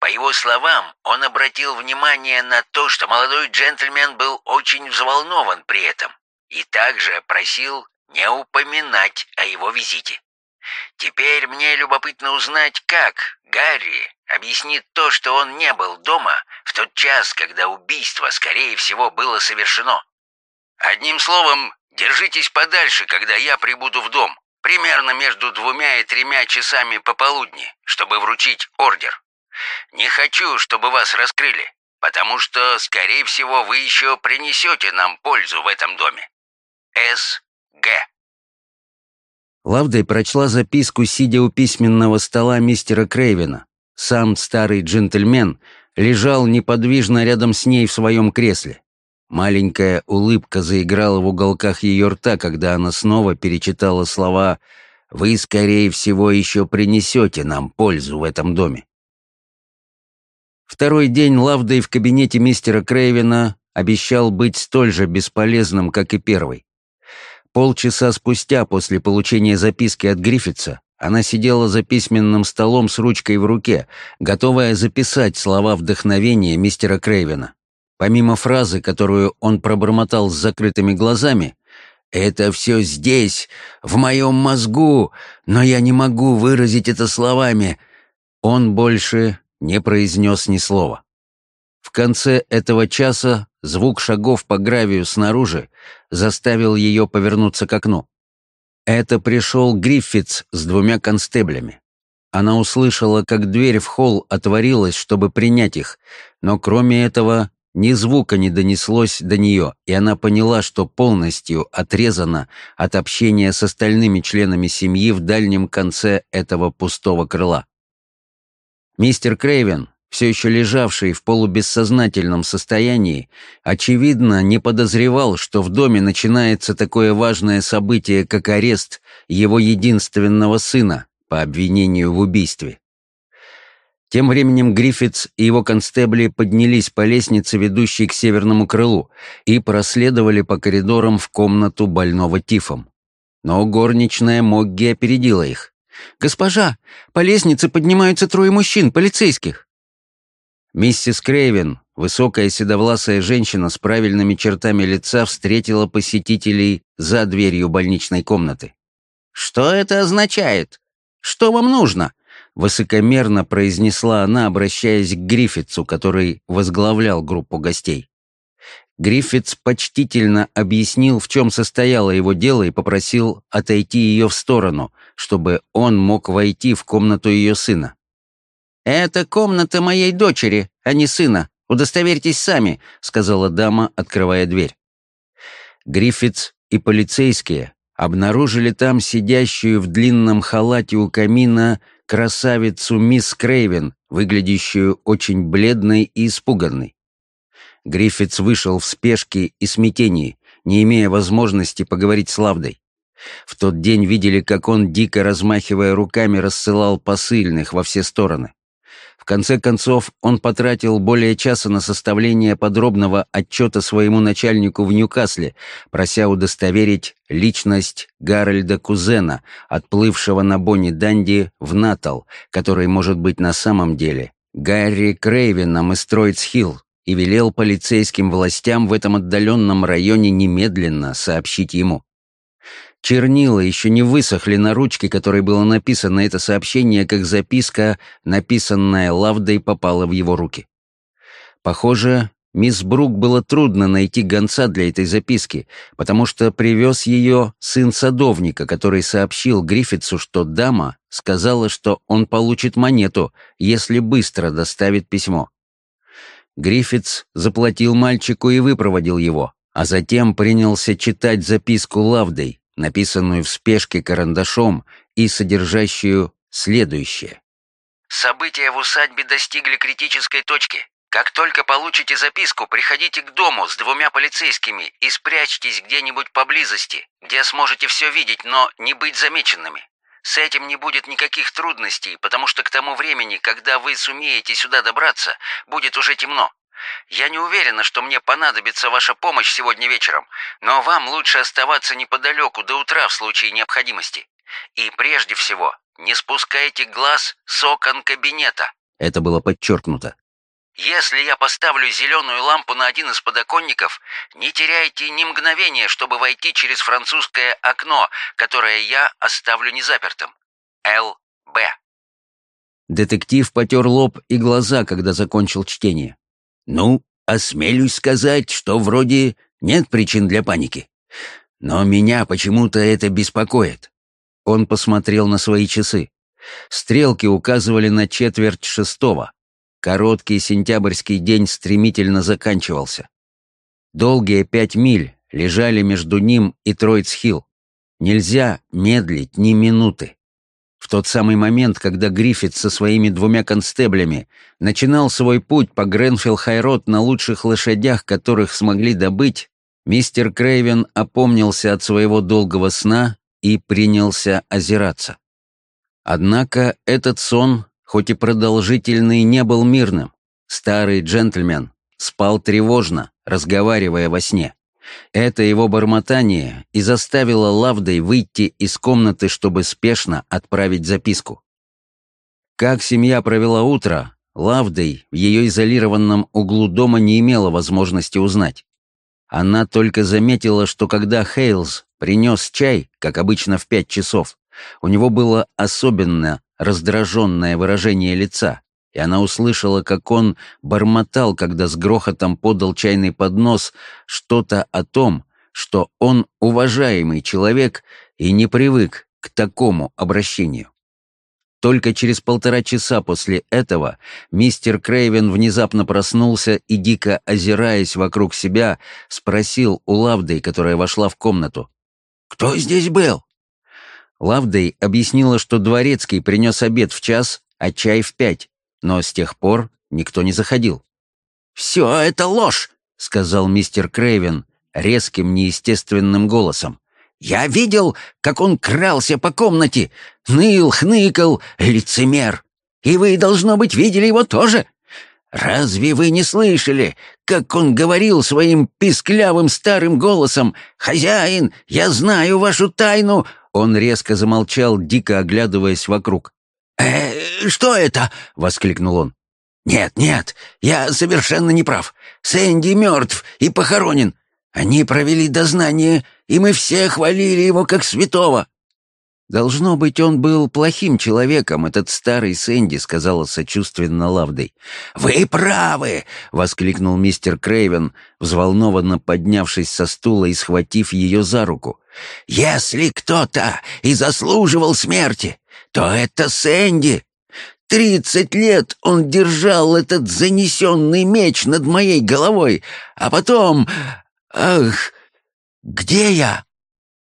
По его словам, он обратил внимание на то, что молодой джентльмен был очень взволнован при этом, и также просил не упоминать о его визите. Теперь мне любопытно узнать, как Гарри объяснит то, что он не был дома в тот час, когда убийство, скорее всего, было совершено. Одним словом, держитесь подальше, когда я прибуду в дом, примерно между двумя и тремя часами пополудни, чтобы вручить ордер. Не хочу, чтобы вас раскрыли, потому что, скорее всего, вы еще принесете нам пользу в этом доме. С. Г. Лавдой прочла записку, сидя у письменного стола мистера Крейвена. Сам старый джентльмен лежал неподвижно рядом с ней в своем кресле. Маленькая улыбка заиграла в уголках ее рта, когда она снова перечитала слова «Вы, скорее всего, еще принесете нам пользу в этом доме». Второй день Лавдой в кабинете мистера Крейвена обещал быть столь же бесполезным, как и первый. Полчаса спустя после получения записки от Гриффитса она сидела за письменным столом с ручкой в руке, готовая записать слова вдохновения мистера Крейвена. Помимо фразы, которую он пробормотал с закрытыми глазами, «Это все здесь, в моем мозгу, но я не могу выразить это словами», он больше не произнес ни слова. В конце этого часа звук шагов по гравию снаружи заставил ее повернуться к окну. Это пришел Гриффитс с двумя констеблями. Она услышала, как дверь в холл отворилась, чтобы принять их, но кроме этого ни звука не донеслось до нее, и она поняла, что полностью отрезана от общения с остальными членами семьи в дальнем конце этого пустого крыла. Мистер Крейвен, все еще лежавший в полубессознательном состоянии, очевидно, не подозревал, что в доме начинается такое важное событие, как арест его единственного сына по обвинению в убийстве. Тем временем Гриффитс и его констебли поднялись по лестнице, ведущей к северному крылу, и проследовали по коридорам в комнату больного тифом. Но горничная Могги опередила их. «Госпожа, по лестнице поднимаются трое мужчин, полицейских!» Миссис Крейвен, высокая седовласая женщина с правильными чертами лица, встретила посетителей за дверью больничной комнаты. «Что это означает? Что вам нужно?» Высокомерно произнесла она, обращаясь к Гриффитсу, который возглавлял группу гостей. Гриффитс почтительно объяснил, в чем состояло его дело, и попросил отойти ее в сторону, чтобы он мог войти в комнату ее сына. «Это комната моей дочери, а не сына. Удостоверьтесь сами», — сказала дама, открывая дверь. Гриффитс и полицейские обнаружили там сидящую в длинном халате у камина красавицу мисс Крейвен, выглядящую очень бледной и испуганной. Гриффитс вышел в спешке и смятении, не имея возможности поговорить с Лавдой. В тот день видели, как он, дико размахивая руками, рассылал посыльных во все стороны. Конце концов, он потратил более часа на составление подробного отчета своему начальнику в Ньюкасле, прося удостоверить личность Гарольда Кузена, отплывшего на Бонни Данди в Натал, который может быть на самом деле Гарри Крейвеном из Троицхилл, и велел полицейским властям в этом отдаленном районе немедленно сообщить ему. Чернила еще не высохли на ручке, которой было написано это сообщение, как записка, написанная Лавдой, попала в его руки. Похоже, мисс Брук было трудно найти гонца для этой записки, потому что привез ее сын садовника, который сообщил Гриффитсу, что дама сказала, что он получит монету, если быстро доставит письмо. Гриффитс заплатил мальчику и выпроводил его, а затем принялся читать записку Лавдой, написанную в спешке карандашом и содержащую следующее. «События в усадьбе достигли критической точки. Как только получите записку, приходите к дому с двумя полицейскими и спрячьтесь где-нибудь поблизости, где сможете все видеть, но не быть замеченными. С этим не будет никаких трудностей, потому что к тому времени, когда вы сумеете сюда добраться, будет уже темно. Я не уверена, что мне понадобится ваша помощь сегодня вечером, но вам лучше оставаться неподалеку до утра в случае необходимости. И прежде всего, не спускайте глаз с окон кабинета. Это было подчеркнуто. Если я поставлю зеленую лампу на один из подоконников, не теряйте ни мгновения, чтобы войти через французское окно, которое я оставлю незапертым. Л. Б. Детектив потер лоб и глаза, когда закончил чтение. Ну, осмелюсь сказать, что вроде нет причин для паники. Но меня почему-то это беспокоит. Он посмотрел на свои часы. Стрелки указывали на четверть шестого. Короткий сентябрьский день стремительно заканчивался. Долгие пять миль лежали между ним и Троицхилл. Нельзя медлить ни минуты. В тот самый момент, когда Гриффит со своими двумя констеблями начинал свой путь по Гренфилл-Хайрот на лучших лошадях, которых смогли добыть, мистер Крейвен опомнился от своего долгого сна и принялся озираться. Однако этот сон, хоть и продолжительный, не был мирным. Старый джентльмен спал тревожно, разговаривая во сне. Это его бормотание и заставило Лавдой выйти из комнаты, чтобы спешно отправить записку. Как семья провела утро, Лавдой в ее изолированном углу дома не имела возможности узнать. Она только заметила, что когда Хейлз принес чай, как обычно в пять часов, у него было особенно раздраженное выражение лица, и она услышала, как он бормотал, когда с грохотом подал чайный поднос, что-то о том, что он уважаемый человек и не привык к такому обращению. Только через полтора часа после этого мистер Крейвен внезапно проснулся и, дико озираясь вокруг себя, спросил у Лавдой, которая вошла в комнату. «Кто здесь был?» Лавдей объяснила, что Дворецкий принес обед в час, а чай в пять, но с тех пор никто не заходил. «Все это ложь!» — сказал мистер Крейвен резким, неестественным голосом. «Я видел, как он крался по комнате, ныл, хныкал, лицемер. И вы, должно быть, видели его тоже. Разве вы не слышали, как он говорил своим писклявым старым голосом «Хозяин, я знаю вашу тайну!» Он резко замолчал, дико оглядываясь вокруг. «Э, что это?» — воскликнул он. «Нет, нет, я совершенно не прав. Сэнди мертв и похоронен. Они провели дознание, и мы все хвалили его как святого». «Должно быть, он был плохим человеком, этот старый Сэнди», — сказала сочувственно Лавдой. «Вы правы!» — воскликнул мистер Крейвен, взволнованно поднявшись со стула и схватив ее за руку. «Если кто-то и заслуживал смерти, то это Сэнди. Тридцать лет он держал этот занесенный меч над моей головой, а потом... Ах, где я?»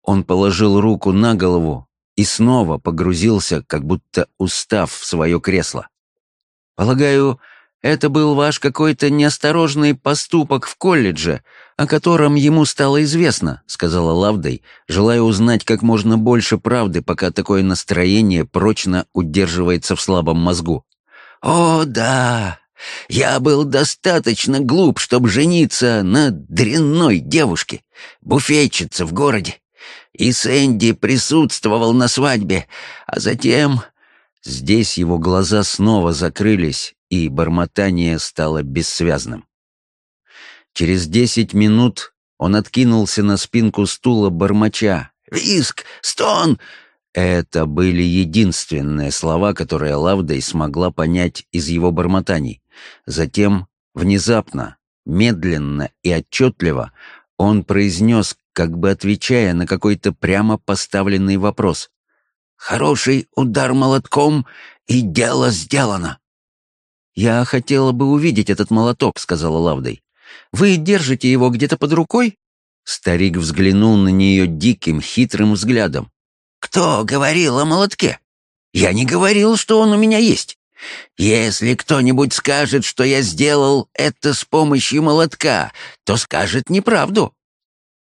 Он положил руку на голову и снова погрузился, как будто устав в свое кресло. «Полагаю, Это был ваш какой-то неосторожный поступок в колледже, о котором ему стало известно», — сказала Лавдой, желая узнать как можно больше правды, пока такое настроение прочно удерживается в слабом мозгу. «О, да! Я был достаточно глуп, чтобы жениться на дрянной девушке, буфетчице в городе. И Сэнди присутствовал на свадьбе, а затем...» Здесь его глаза снова закрылись, и бормотание стало бессвязным. Через десять минут он откинулся на спинку стула бормоча. «Виск! Стон!» Это были единственные слова, которые Лавдой смогла понять из его бормотаний. Затем, внезапно, медленно и отчетливо, он произнес, как бы отвечая на какой-то прямо поставленный вопрос. «Хороший удар молотком, и дело сделано!» «Я хотела бы увидеть этот молоток», — сказала Лавдой. «Вы держите его где-то под рукой?» Старик взглянул на нее диким, хитрым взглядом. «Кто говорил о молотке? Я не говорил, что он у меня есть. Если кто-нибудь скажет, что я сделал это с помощью молотка, то скажет неправду».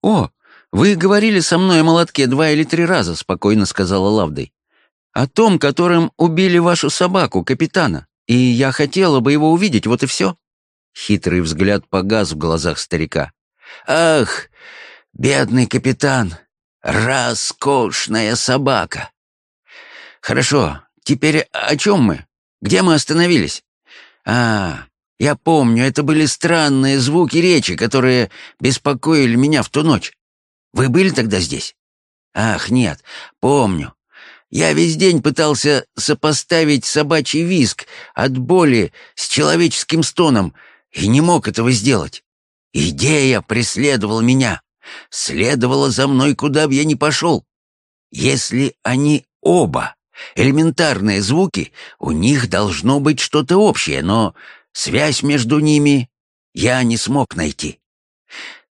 «О, вы говорили со мной о молотке два или три раза», — спокойно сказала Лавдой. «О том, которым убили вашу собаку, капитана и я хотела бы его увидеть, вот и все». Хитрый взгляд погас в глазах старика. «Ах, бедный капитан, роскошная собака!» «Хорошо, теперь о чем мы? Где мы остановились?» «А, я помню, это были странные звуки речи, которые беспокоили меня в ту ночь. Вы были тогда здесь?» «Ах, нет, помню. Я весь день пытался сопоставить собачий виск от боли с человеческим стоном и не мог этого сделать. Идея преследовала меня, следовала за мной, куда бы я ни пошел. Если они оба элементарные звуки, у них должно быть что-то общее, но связь между ними я не смог найти.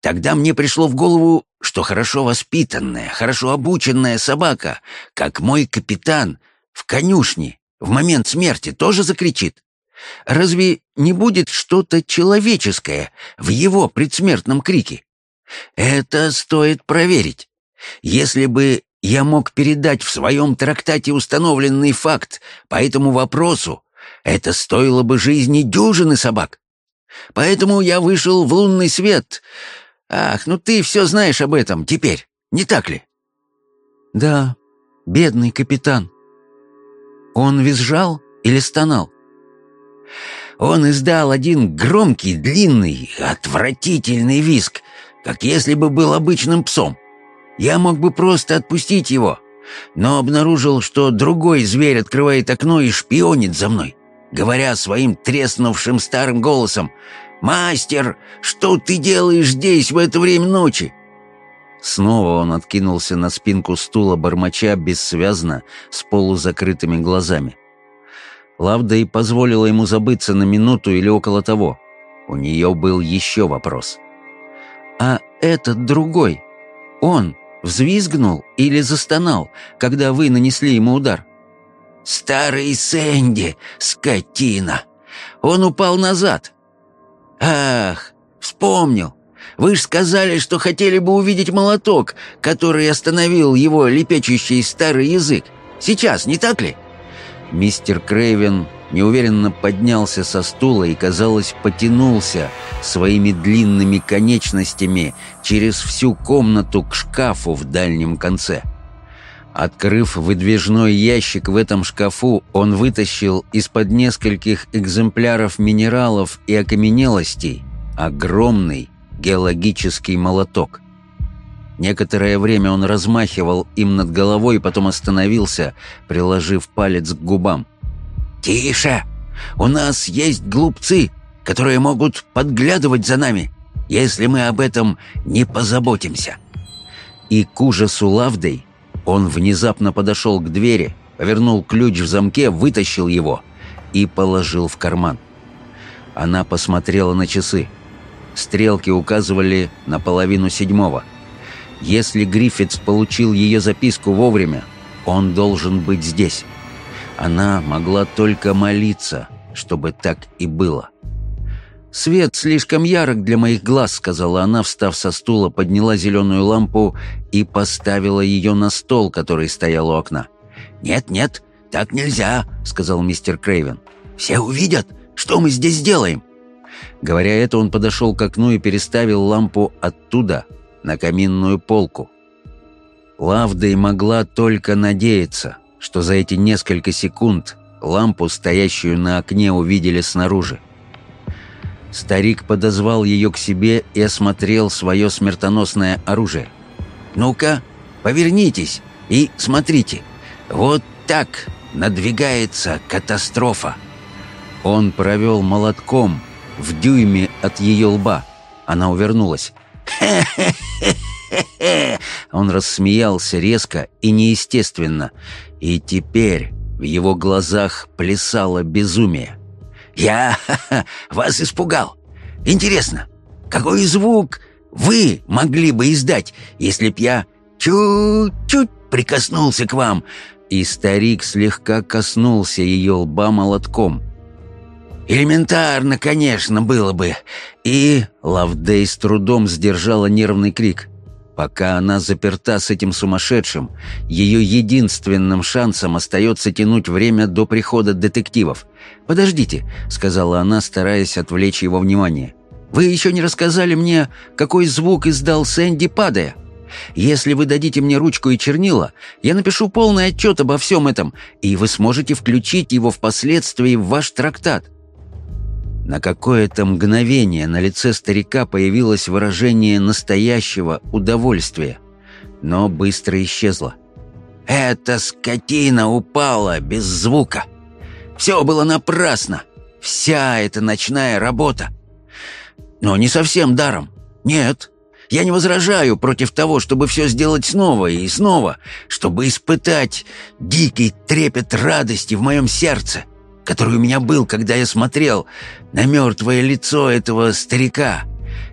Тогда мне пришло в голову, что хорошо воспитанная, хорошо обученная собака, как мой капитан, в конюшне, в момент смерти тоже закричит. Разве не будет что-то человеческое в его предсмертном крике? Это стоит проверить. Если бы я мог передать в своем трактате установленный факт по этому вопросу, это стоило бы жизни дюжины собак. Поэтому я вышел в лунный свет, Ах, ну ты все знаешь об этом теперь, не так ли? Да, бедный капитан. Он визжал или стонал? Он издал один громкий, длинный, отвратительный визг, как если бы был обычным псом. Я мог бы просто отпустить его, но обнаружил, что другой зверь открывает окно и шпионит за мной, говоря своим треснувшим старым голосом «Мастер, что ты делаешь здесь в это время ночи?» Снова он откинулся на спинку стула, бормоча бессвязно, с полузакрытыми глазами. Лавда и позволила ему забыться на минуту или около того. У нее был еще вопрос. «А этот другой, он взвизгнул или застонал, когда вы нанесли ему удар?» «Старый Сэнди, скотина! Он упал назад, «Ах, вспомнил. Вы ж сказали, что хотели бы увидеть молоток, который остановил его лепечущий старый язык. Сейчас, не так ли?» Мистер Крейвен неуверенно поднялся со стула и, казалось, потянулся своими длинными конечностями через всю комнату к шкафу в дальнем конце. Открыв выдвижной ящик в этом шкафу, он вытащил из-под нескольких экземпляров минералов и окаменелостей огромный геологический молоток. Некоторое время он размахивал им над головой, потом остановился, приложив палец к губам. «Тише! У нас есть глупцы, которые могут подглядывать за нами, если мы об этом не позаботимся». И к ужасу Лавдой он внезапно подошел к двери, повернул ключ в замке, вытащил его и положил в карман. Она посмотрела на часы. Стрелки указывали на половину седьмого. Если Гриффитс получил ее записку вовремя, он должен быть здесь. Она могла только молиться, чтобы так и было. «Свет слишком ярок для моих глаз», — сказала она, встав со стула, подняла зеленую лампу и поставила ее на стол, который стоял у окна. «Нет-нет, так нельзя», — сказал мистер Крейвен. «Все увидят, что мы здесь делаем». Говоря это, он подошел к окну и переставил лампу оттуда, на каминную полку. Лавдой могла только надеяться, что за эти несколько секунд лампу, стоящую на окне, увидели снаружи. Старик подозвал ее к себе и осмотрел свое смертоносное оружие. «Ну-ка, повернитесь и смотрите. Вот так надвигается катастрофа». Он провел молотком в дюйме от ее лба. Она увернулась. Он рассмеялся резко и неестественно. И теперь в его глазах плясало безумие. «Я вас испугал. Интересно, какой звук вы могли бы издать, если б я чуть-чуть прикоснулся к вам?» И старик слегка коснулся ее лба молотком. «Элементарно, конечно, было бы. И Лавдей с трудом сдержала нервный крик. Пока она заперта с этим сумасшедшим, ее единственным шансом остается тянуть время до прихода детективов. «Подождите», — сказала она, стараясь отвлечь его внимание. «Вы еще не рассказали мне, какой звук издал Сэнди, падая. Если вы дадите мне ручку и чернила, я напишу полный отчет обо всем этом, и вы сможете включить его впоследствии в ваш трактат. На какое-то мгновение на лице старика появилось выражение настоящего удовольствия, но быстро исчезло. «Эта скотина упала без звука. Все было напрасно. Вся эта ночная работа. Но не совсем даром. Нет, я не возражаю против того, чтобы все сделать снова и снова, чтобы испытать дикий трепет радости в моем сердце» который у меня был, когда я смотрел на мертвое лицо этого старика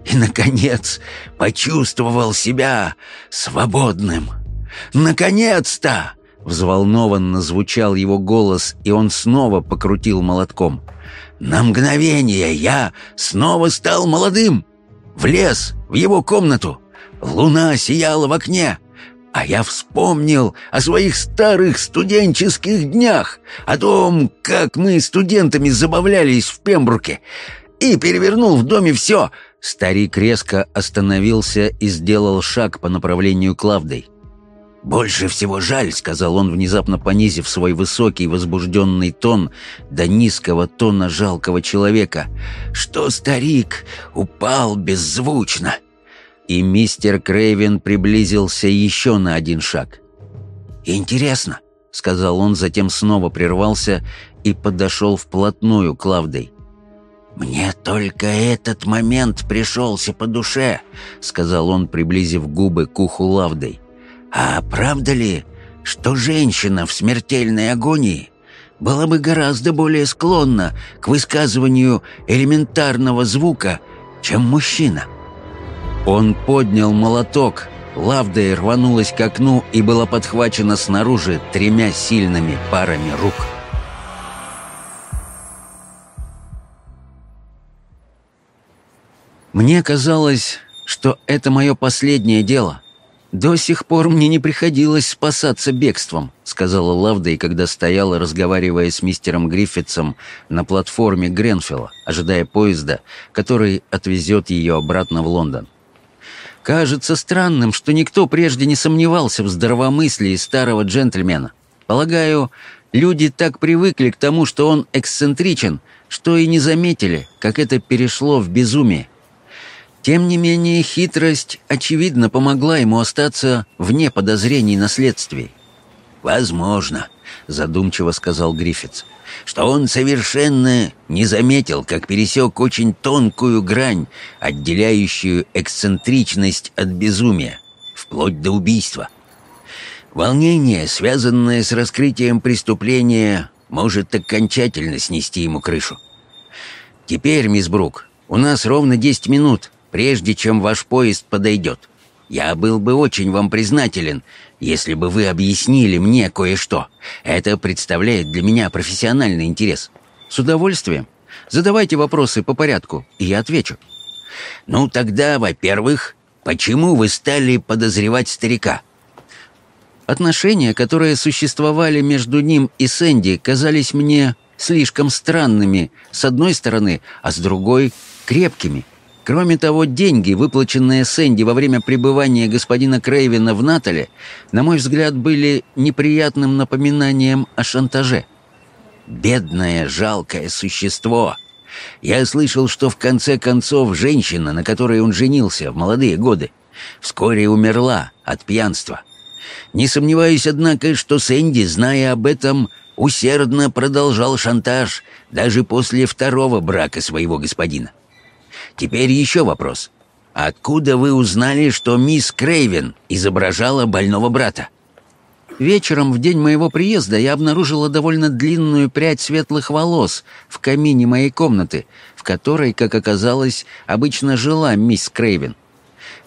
и, наконец, почувствовал себя свободным. «Наконец-то!» — взволнованно звучал его голос, и он снова покрутил молотком. «На мгновение я снова стал молодым. Влез в его комнату. Луна сияла в окне. А я вспомнил о своих старых студенческих днях, о том, как мы студентами забавлялись в Пембруке, и перевернул в доме все. Старик резко остановился и сделал шаг по направлению к Лавдой. «Больше всего жаль», — сказал он, внезапно понизив свой высокий возбужденный тон до низкого тона жалкого человека, «что старик упал беззвучно. И мистер Крейвен приблизился еще на один шаг. «Интересно», — сказал он, затем снова прервался и подошел вплотную к Лавдой. «Мне только этот момент пришелся по душе», — сказал он, приблизив губы к уху Лавдой. «А правда ли, что женщина в смертельной агонии была бы гораздо более склонна к высказыванию элементарного звука, чем мужчина?» Он поднял молоток. Лавдой рванулась к окну и была подхвачена снаружи тремя сильными парами рук. Мне казалось, что это мое последнее дело. До сих пор мне не приходилось спасаться бегством, сказала Лавдой, когда стояла, разговаривая с мистером Гриффитсом на платформе Гренфилла, ожидая поезда, который отвезет ее обратно в Лондон. Кажется странным, что никто прежде не сомневался в здравомыслии старого джентльмена. Полагаю, люди так привыкли к тому, что он эксцентричен, что и не заметили, как это перешло в безумие. Тем не менее, хитрость, очевидно, помогла ему остаться вне подозрений на следствии. «Возможно», — задумчиво сказал Гриффитс что он совершенно не заметил, как пересек очень тонкую грань, отделяющую эксцентричность от безумия, вплоть до убийства. Волнение, связанное с раскрытием преступления, может окончательно снести ему крышу. Теперь, мисс Брук, у нас ровно 10 минут, прежде чем ваш поезд подойдет. Я был бы очень вам признателен, если бы вы объяснили мне кое-что. Это представляет для меня профессиональный интерес. «С удовольствием. Задавайте вопросы по порядку, и я отвечу». «Ну тогда, во-первых, почему вы стали подозревать старика?» Отношения, которые существовали между ним и Сэнди, казались мне слишком странными с одной стороны, а с другой — крепкими. Кроме того, деньги, выплаченные Сэнди во время пребывания господина Крейвена в Натале, на мой взгляд, были неприятным напоминанием о шантаже. Бедное, жалкое существо. Я слышал, что в конце концов женщина, на которой он женился в молодые годы, вскоре умерла от пьянства. Не сомневаюсь, однако, что Сэнди, зная об этом, усердно продолжал шантаж даже после второго брака своего господина. Теперь еще вопрос. Откуда вы узнали, что мисс Крейвен изображала больного брата? Вечером в день моего приезда я обнаружила довольно длинную прядь светлых волос в камине моей комнаты, в которой, как оказалось, обычно жила мисс Крейвен.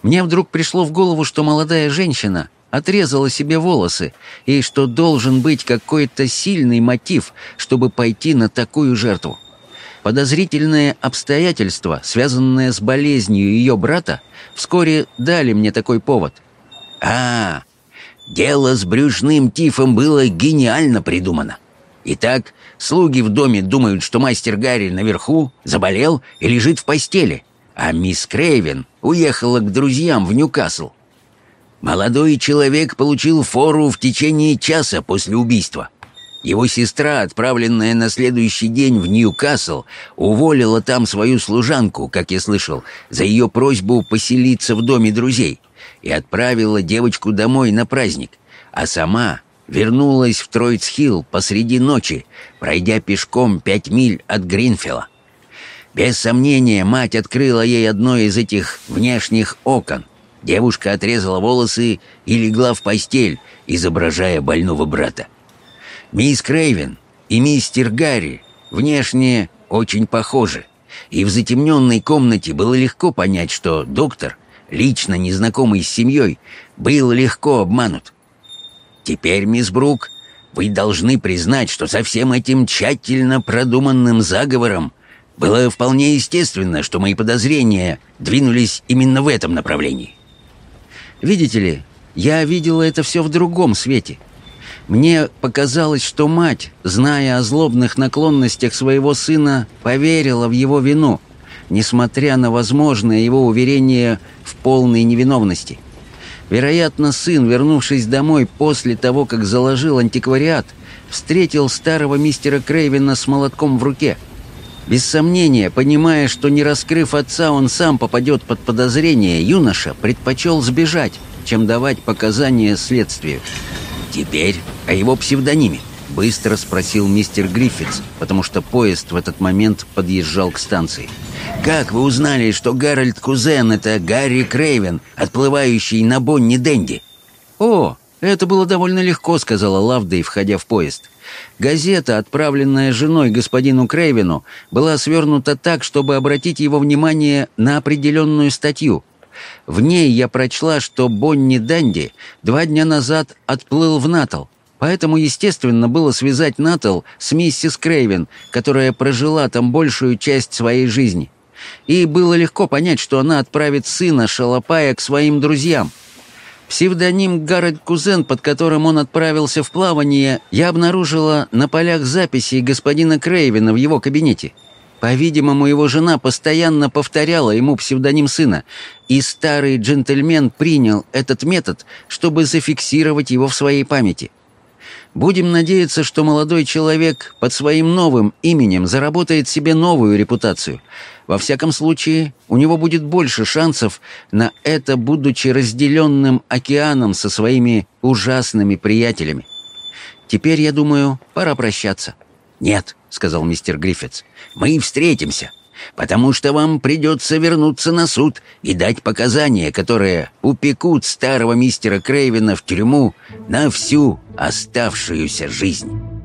Мне вдруг пришло в голову, что молодая женщина отрезала себе волосы, и что должен быть какой-то сильный мотив, чтобы пойти на такую жертву. Подозрительные обстоятельства, связанные с болезнью ее брата, вскоре дали мне такой повод. А, дело с брюшным тифом было гениально придумано. Итак, слуги в доме думают, что мастер Гарри наверху заболел и лежит в постели, а мисс Крейвен уехала к друзьям в Ньюкасл. Молодой человек получил фору в течение часа после убийства. Его сестра, отправленная на следующий день в Ньюкасл, уволила там свою служанку, как я слышал, за ее просьбу поселиться в доме друзей, и отправила девочку домой на праздник, а сама вернулась в Троицхилл посреди ночи, пройдя пешком пять миль от Гринфилла. Без сомнения, мать открыла ей одно из этих внешних окон — Девушка отрезала волосы и легла в постель, изображая больного брата. Мисс Крейвен и мистер Гарри внешне очень похожи, и в затемненной комнате было легко понять, что доктор, лично незнакомый с семьей, был легко обманут. Теперь, мисс Брук, вы должны признать, что со всем этим тщательно продуманным заговором было вполне естественно, что мои подозрения двинулись именно в этом направлении. Видите ли, я видела это все в другом свете. Мне показалось, что мать, зная о злобных наклонностях своего сына, поверила в его вину, несмотря на возможное его уверение в полной невиновности. Вероятно, сын, вернувшись домой после того, как заложил антиквариат, встретил старого мистера Крейвена с молотком в руке. Без сомнения, понимая, что не раскрыв отца, он сам попадет под подозрение, юноша предпочел сбежать, чем давать показания следствию. «Теперь о его псевдониме», — быстро спросил мистер Гриффитс, потому что поезд в этот момент подъезжал к станции. «Как вы узнали, что Гарольд Кузен — это Гарри Крейвен, отплывающий на Бонни Дэнди?» «О, это было довольно легко», — сказала Лавдей, входя в поезд. Газета, отправленная женой господину Крейвину, была свернута так, чтобы обратить его внимание на определенную статью. В ней я прочла, что Бонни Данди два дня назад отплыл в Натал, поэтому, естественно, было связать Натал с миссис Крейвен, которая прожила там большую часть своей жизни. И было легко понять, что она отправит сына Шалопая к своим друзьям — Псевдоним Гарольд Кузен, под которым он отправился в плавание, я обнаружила на полях записей господина Крейвена в его кабинете. По-видимому, его жена постоянно повторяла ему псевдоним сына, и старый джентльмен принял этот метод, чтобы зафиксировать его в своей памяти. Будем надеяться, что молодой человек под своим новым именем заработает себе новую репутацию — во всяком случае, у него будет больше шансов на это, будучи разделенным океаном со своими ужасными приятелями. Теперь, я думаю, пора прощаться. «Нет», — сказал мистер Гриффитс, — «мы встретимся, потому что вам придется вернуться на суд и дать показания, которые упекут старого мистера Крейвена в тюрьму на всю оставшуюся жизнь».